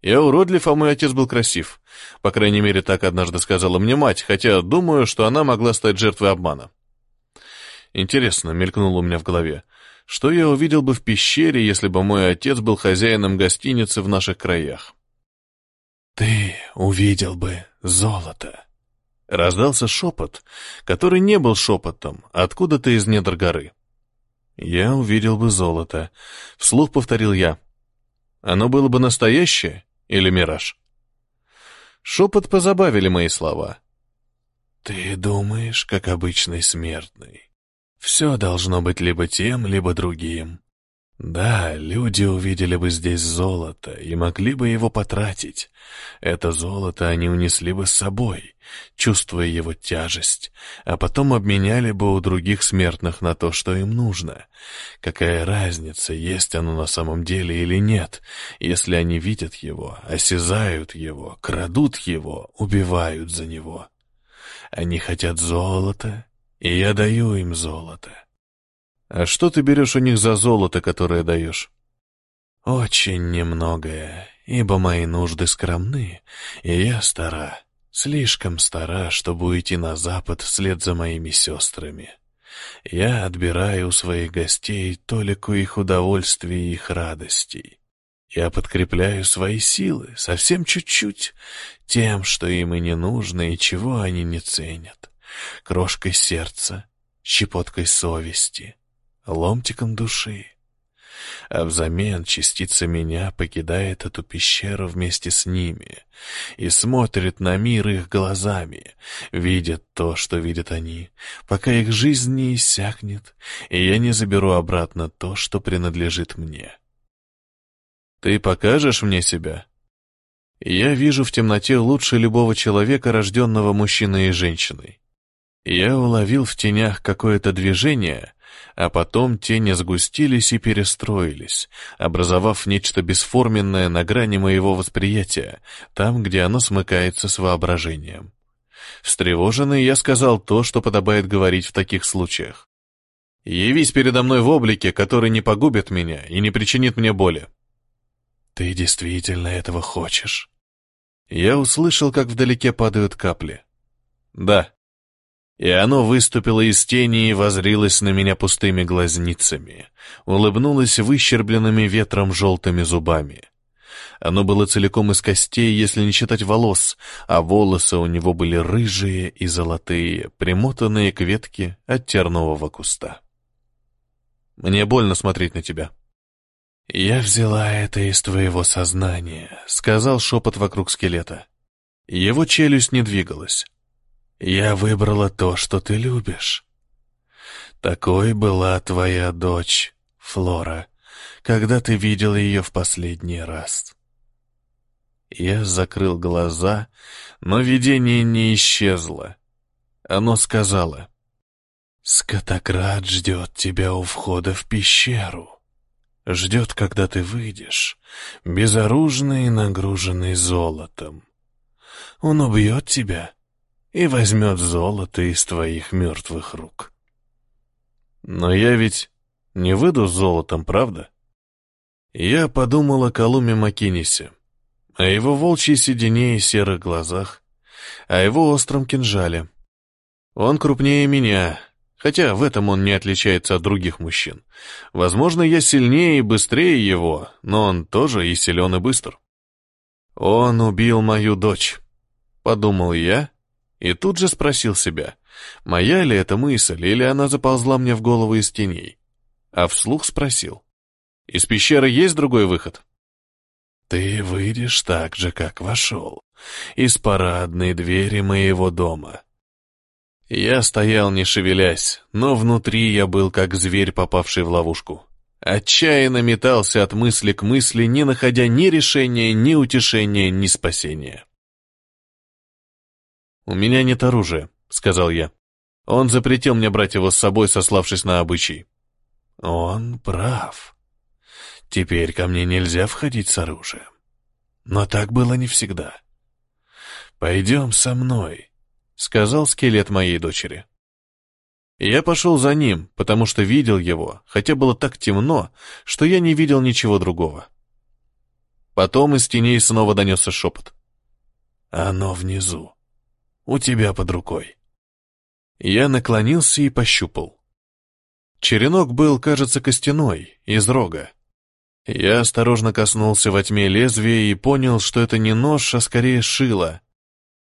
Я уродлив, а мой отец был красив. По крайней мере, так однажды сказала мне мать, хотя думаю, что она могла стать жертвой обмана. Интересно, мелькнуло у меня в голове, что я увидел бы в пещере, если бы мой отец был хозяином гостиницы в наших краях. «Ты увидел бы золото», Раздался шепот, который не был шепотом, откуда-то из недр горы. Я увидел бы золото. Вслух повторил я. Оно было бы настоящее или мираж? Шепот позабавили мои слова. Ты думаешь, как обычный смертный. Все должно быть либо тем, либо другим. Да, люди увидели бы здесь золото и могли бы его потратить. Это золото они унесли бы с собой, чувствуя его тяжесть, а потом обменяли бы у других смертных на то, что им нужно. Какая разница, есть оно на самом деле или нет, если они видят его, осязают его, крадут его, убивают за него. Они хотят золота, и я даю им золото. «А что ты берешь у них за золото, которое даешь?» «Очень немногое, ибо мои нужды скромны, и я стара, слишком стара, чтобы уйти на запад вслед за моими сестрами. Я отбираю у своих гостей толику их удовольствий и их радостей. Я подкрепляю свои силы, совсем чуть-чуть, тем, что им и не нужно, и чего они не ценят, крошкой сердца, щепоткой совести» ломтиком души. А взамен частица меня покидает эту пещеру вместе с ними и смотрит на мир их глазами, видит то, что видят они, пока их жизнь не иссякнет, и я не заберу обратно то, что принадлежит мне. Ты покажешь мне себя? Я вижу в темноте лучше любого человека, рожденного мужчиной и женщиной. Я уловил в тенях какое-то движение, а потом тени сгустились и перестроились, образовав нечто бесформенное на грани моего восприятия, там, где оно смыкается с воображением. Встревоженный, я сказал то, что подобает говорить в таких случаях. «Явись передо мной в облике, который не погубит меня и не причинит мне боли». «Ты действительно этого хочешь?» Я услышал, как вдалеке падают капли. Да. И оно выступило из тени и возрилось на меня пустыми глазницами, улыбнулось выщербленными ветром желтыми зубами. Оно было целиком из костей, если не считать волос, а волосы у него были рыжие и золотые, примотанные к ветке от тернового куста. «Мне больно смотреть на тебя», «Я взяла это из твоего сознания», — сказал шепот вокруг скелета. Его челюсть не двигалась. «Я выбрала то, что ты любишь. Такой была твоя дочь, Флора, когда ты видел ее в последний раз». Я закрыл глаза, но видение не исчезло. Оно сказала, «Скотократ ждет тебя у входа в пещеру» ждет, когда ты выйдешь, безоружный и нагруженный золотом. Он убьет тебя и возьмет золото из твоих мертвых рук. Но я ведь не выйду с золотом, правда? Я подумал о Колуме Макинисе, о его волчьей седине и серых глазах, о его остром кинжале. Он крупнее меня, Хотя в этом он не отличается от других мужчин. Возможно, я сильнее и быстрее его, но он тоже и силен, и быстр. Он убил мою дочь, подумал я, и тут же спросил себя, моя ли это мысль, или она заползла мне в голову из теней. А вслух спросил, из пещеры есть другой выход? Ты выйдешь так же, как вошел, из парадной двери моего дома. Я стоял не шевелясь, но внутри я был как зверь, попавший в ловушку. Отчаянно метался от мысли к мысли, не находя ни решения, ни утешения, ни спасения. «У меня нет оружия», — сказал я. Он запретил мне брать его с собой, сославшись на обычай. Он прав. Теперь ко мне нельзя входить с оружием. Но так было не всегда. Пойдем со мной сказал скелет моей дочери. Я пошел за ним, потому что видел его, хотя было так темно, что я не видел ничего другого. Потом из теней снова донесся шепот. «Оно внизу. У тебя под рукой». Я наклонился и пощупал. Черенок был, кажется, костяной, из рога. Я осторожно коснулся во тьме лезвия и понял, что это не нож, а скорее шило,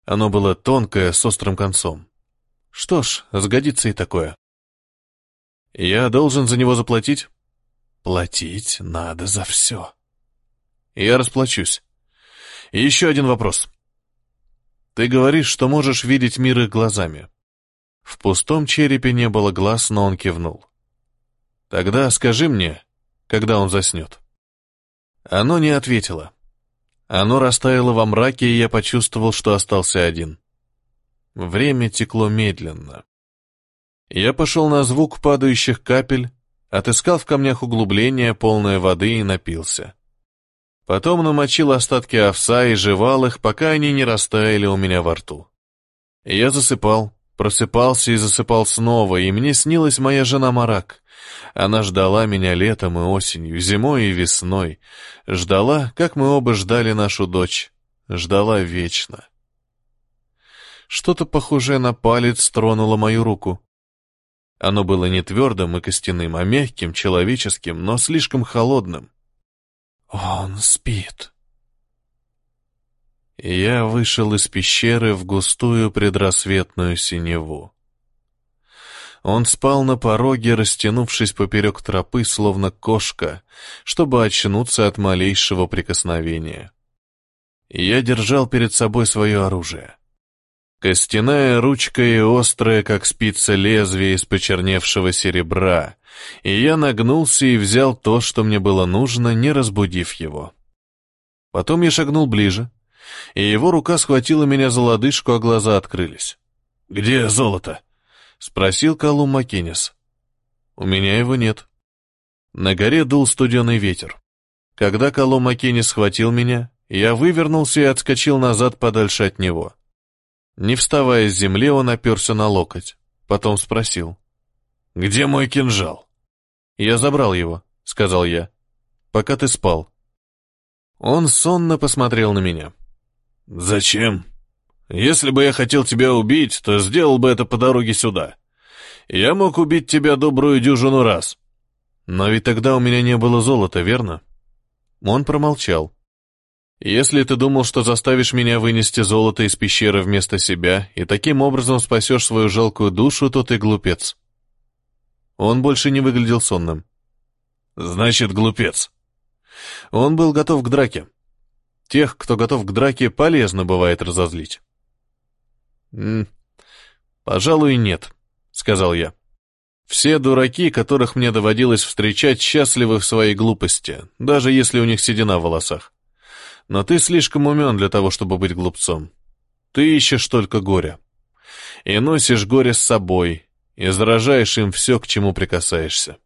оно было тонкое, с острым концом. Что ж, сгодится и такое. Я должен за него заплатить? Платить надо за все. Я расплачусь. Еще один вопрос. Ты говоришь, что можешь видеть мир их глазами. В пустом черепе не было глаз, но он кивнул. Тогда скажи мне, когда он заснет. Оно не ответило. Оно растаяло во мраке, и я почувствовал, что остался один. Время текло медленно. Я пошел на звук падающих капель, отыскал в камнях углубление, полное воды, и напился. Потом намочил остатки овса и жевал их, пока они не растаяли у меня во рту. Я засыпал, просыпался и засыпал снова, и мне снилась моя жена Марак. Она ждала меня летом и осенью, зимой и весной. Ждала, как мы оба ждали нашу дочь. Ждала вечно. Что-то похожее на палец тронуло мою руку. Оно было не твердым и костяным, а мягким, человеческим, но слишком холодным. «Он спит». Я вышел из пещеры в густую предрассветную синеву. Он спал на пороге, растянувшись поперек тропы, словно кошка, чтобы очнуться от малейшего прикосновения. Я держал перед собой свое оружие. Костяная ручка и острая, как спица лезвие из почерневшего серебра, и я нагнулся и взял то, что мне было нужно, не разбудив его. Потом я шагнул ближе, и его рука схватила меня за лодыжку, а глаза открылись. «Где золото?» — спросил Калум Макинес. «У меня его нет». На горе дул студеный ветер. Когда Калум Макинес схватил меня, я вывернулся и отскочил назад подальше от него. Не вставая с земли, он оперся на локоть. Потом спросил. «Где мой кинжал?» «Я забрал его», — сказал я. «Пока ты спал». Он сонно посмотрел на меня. «Зачем? Если бы я хотел тебя убить, то сделал бы это по дороге сюда. Я мог убить тебя добрую дюжину раз. Но ведь тогда у меня не было золота, верно?» Он промолчал. Если ты думал, что заставишь меня вынести золото из пещеры вместо себя и таким образом спасешь свою жалкую душу, то ты глупец. Он больше не выглядел сонным. Значит, глупец. Он был готов к драке. Тех, кто готов к драке, полезно бывает разозлить. «М -м, «Пожалуй, нет», — сказал я. «Все дураки, которых мне доводилось встречать, счастливы в своей глупости, даже если у них седина в волосах. Но ты слишком умен для того, чтобы быть глупцом. Ты ищешь только горе. И носишь горе с собой, и заражаешь им все, к чему прикасаешься.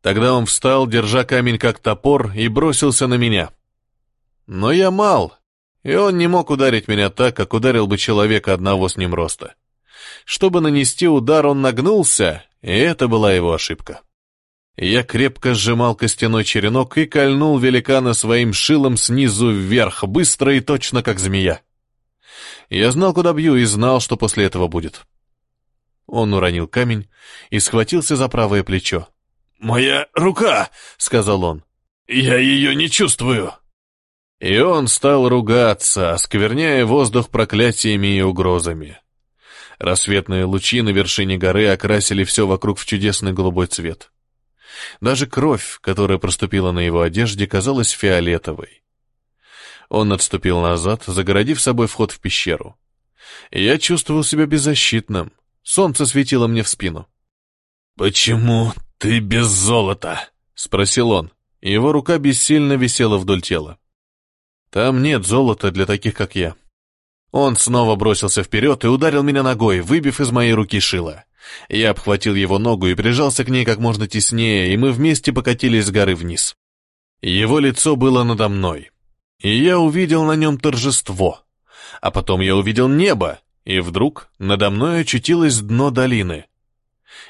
Тогда он встал, держа камень как топор, и бросился на меня. Но я мал, и он не мог ударить меня так, как ударил бы человека одного с ним роста. Чтобы нанести удар, он нагнулся, и это была его ошибка. Я крепко сжимал костяной черенок и кольнул великана своим шилом снизу вверх, быстро и точно, как змея. Я знал, куда бью, и знал, что после этого будет. Он уронил камень и схватился за правое плечо. «Моя рука!» — сказал он. «Я ее не чувствую!» И он стал ругаться, оскверняя воздух проклятиями и угрозами. Рассветные лучи на вершине горы окрасили все вокруг в чудесный голубой цвет. Даже кровь, которая проступила на его одежде, казалась фиолетовой. Он отступил назад, загородив собой вход в пещеру. Я чувствовал себя беззащитным. Солнце светило мне в спину. «Почему ты без золота?» — спросил он. Его рука бессильно висела вдоль тела. «Там нет золота для таких, как я». Он снова бросился вперед и ударил меня ногой, выбив из моей руки шило. Я обхватил его ногу и прижался к ней как можно теснее, и мы вместе покатились с горы вниз. Его лицо было надо мной, и я увидел на нем торжество. А потом я увидел небо, и вдруг надо мной очутилось дно долины.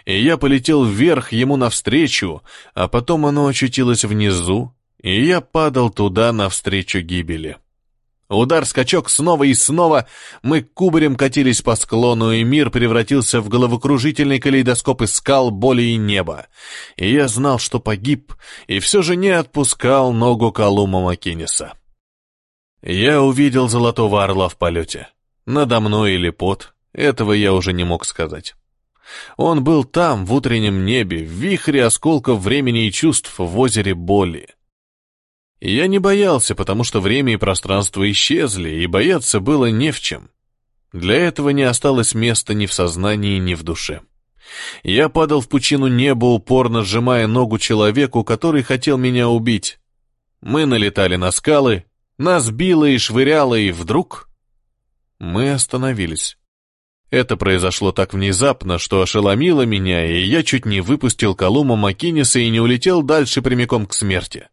И я полетел вверх ему навстречу, а потом оно очутилось внизу, и я падал туда навстречу гибели. Удар, скачок, снова и снова. Мы кубарем катились по склону, и мир превратился в головокружительный калейдоскоп из скал, боли и неба. И я знал, что погиб, и все же не отпускал ногу Калума Макинеса. Я увидел золотого орла в полете. Надо мной или под, этого я уже не мог сказать. Он был там, в утреннем небе, в вихре осколков времени и чувств, в озере боли. Я не боялся, потому что время и пространство исчезли, и бояться было не в чем. Для этого не осталось места ни в сознании, ни в душе. Я падал в пучину неба, упорно сжимая ногу человеку, который хотел меня убить. Мы налетали на скалы, нас било и швыряло, и вдруг... Мы остановились. Это произошло так внезапно, что ошеломило меня, и я чуть не выпустил Колума Макинеса и не улетел дальше прямиком к смерти.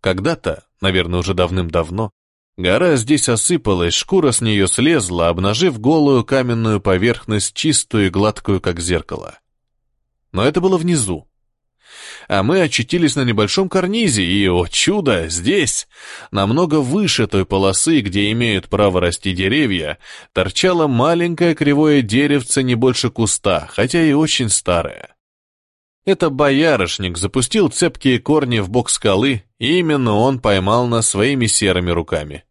Когда-то, наверное, уже давным-давно, гора здесь осыпалась, шкура с нее слезла, обнажив голую каменную поверхность, чистую и гладкую, как зеркало. Но это было внизу. А мы очутились на небольшом карнизе, и, о чудо, здесь, намного выше той полосы, где имеют право расти деревья, торчало маленькое кривое деревце не больше куста, хотя и очень старое. Это боярышник запустил цепкие корни в бок скалы, и именно он поймал нас своими серыми руками.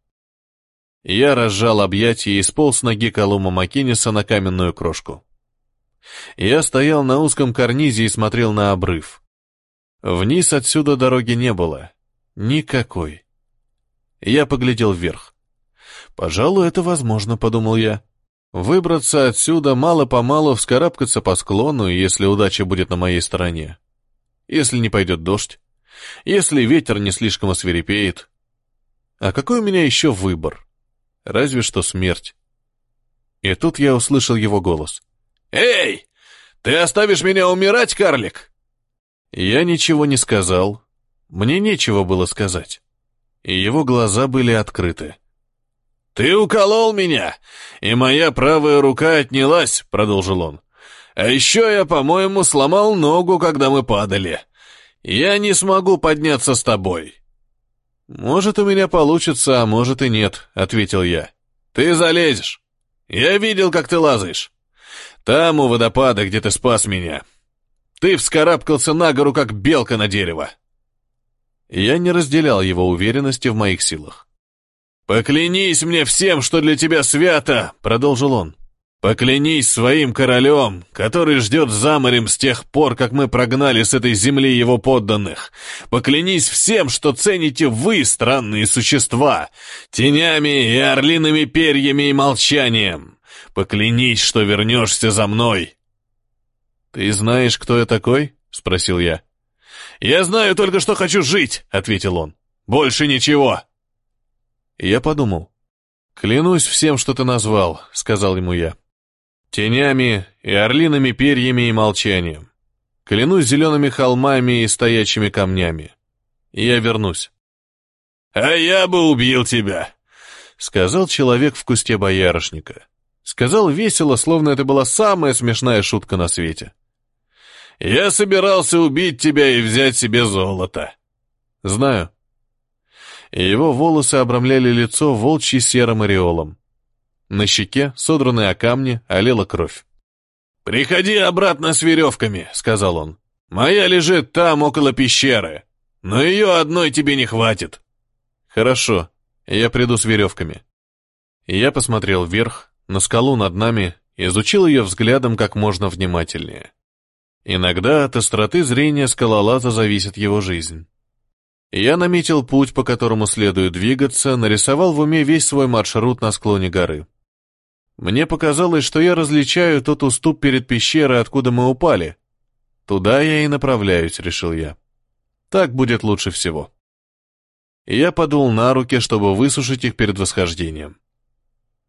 Я разжал объятия и сполз ноги Колума Макинеса на каменную крошку. Я стоял на узком карнизе и смотрел на обрыв. Вниз отсюда дороги не было. Никакой. Я поглядел вверх. «Пожалуй, это возможно», — подумал я. «Выбраться отсюда мало-помалу, вскарабкаться по склону, если удача будет на моей стороне. Если не пойдет дождь. Если ветер не слишком освирепеет. А какой у меня еще выбор? Разве что смерть». И тут я услышал его голос. «Эй, ты оставишь меня умирать, карлик?» Я ничего не сказал. Мне нечего было сказать. И его глаза были открыты. «Ты уколол меня, и моя правая рука отнялась», — продолжил он. «А еще я, по-моему, сломал ногу, когда мы падали. Я не смогу подняться с тобой». «Может, у меня получится, а может и нет», — ответил я. «Ты залезешь. Я видел, как ты лазаешь. Там, у водопада, где ты спас меня. Ты вскарабкался на гору, как белка на дерево». Я не разделял его уверенности в моих силах. «Поклянись мне всем, что для тебя свято!» — продолжил он. «Поклянись своим королем, который ждет за морем с тех пор, как мы прогнали с этой земли его подданных. Поклянись всем, что цените вы, странные существа, тенями и орлиными перьями и молчанием. Поклянись, что вернешься за мной». «Ты знаешь, кто я такой?» — спросил я. «Я знаю только, что хочу жить», — ответил он. «Больше ничего». Я подумал. «Клянусь всем, что ты назвал», — сказал ему я. «Тенями и орлиными перьями и молчанием. Клянусь зелеными холмами и стоячими камнями. я вернусь». «А я бы убил тебя», — сказал человек в кусте боярышника. Сказал весело, словно это была самая смешная шутка на свете. «Я собирался убить тебя и взять себе золото». «Знаю», его волосы обрамляли лицо волчьи серым ореолом. На щеке, содранной о камни, олела кровь. «Приходи обратно с веревками», — сказал он. «Моя лежит там, около пещеры, но ее одной тебе не хватит». «Хорошо, я приду с веревками». я посмотрел вверх, на скалу над нами, изучил ее взглядом как можно внимательнее. Иногда от остроты зрения скалолаза зависит его жизнь. Я наметил путь, по которому следует двигаться, нарисовал в уме весь свой маршрут на склоне горы. Мне показалось, что я различаю тот уступ перед пещерой, откуда мы упали. Туда я и направляюсь, решил я. Так будет лучше всего. Я подул на руки, чтобы высушить их перед восхождением.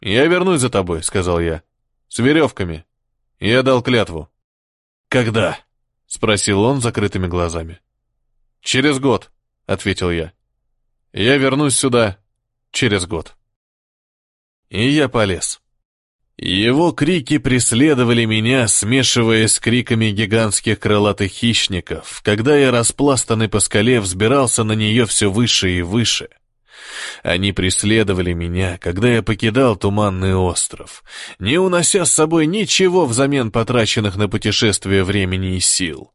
«Я вернусь за тобой», — сказал я. «С веревками». Я дал клятву. «Когда?» — спросил он закрытыми глазами. «Через год», — ответил я. «Я вернусь сюда через год». И я полез. Его крики преследовали меня, смешиваясь с криками гигантских крылатых хищников, когда я, распластанный по скале, взбирался на нее все выше и выше. Они преследовали меня, когда я покидал туманный остров, не унося с собой ничего взамен потраченных на путешествие времени и сил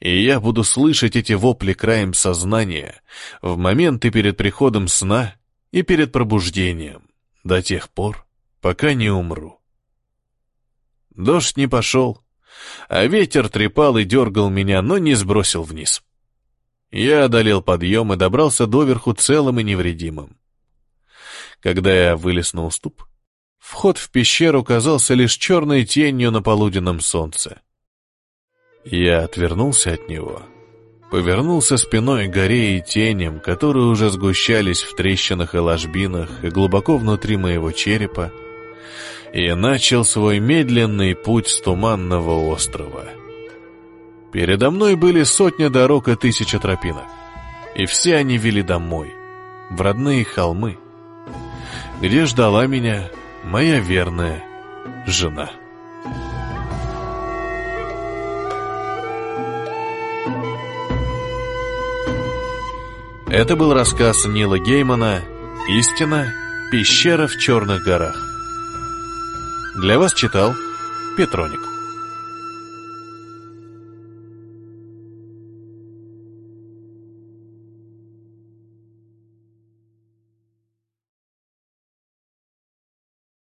и я буду слышать эти вопли краем сознания в моменты перед приходом сна и перед пробуждением, до тех пор, пока не умру. Дождь не пошел, а ветер трепал и дергал меня, но не сбросил вниз. Я одолел подъем и добрался доверху целым и невредимым. Когда я вылез на уступ, вход в пещеру казался лишь черной тенью на полуденном солнце. Я отвернулся от него, повернулся спиной горе и теням, которые уже сгущались в трещинах и ложбинах и глубоко внутри моего черепа, и начал свой медленный путь с туманного острова. Передо мной были сотни дорог и тысяча тропинок, и все они вели домой, в родные холмы, где ждала меня моя верная жена. Это был рассказ Нила Геймана «Истина. Пещера в Черных горах». Для вас читал Петроник.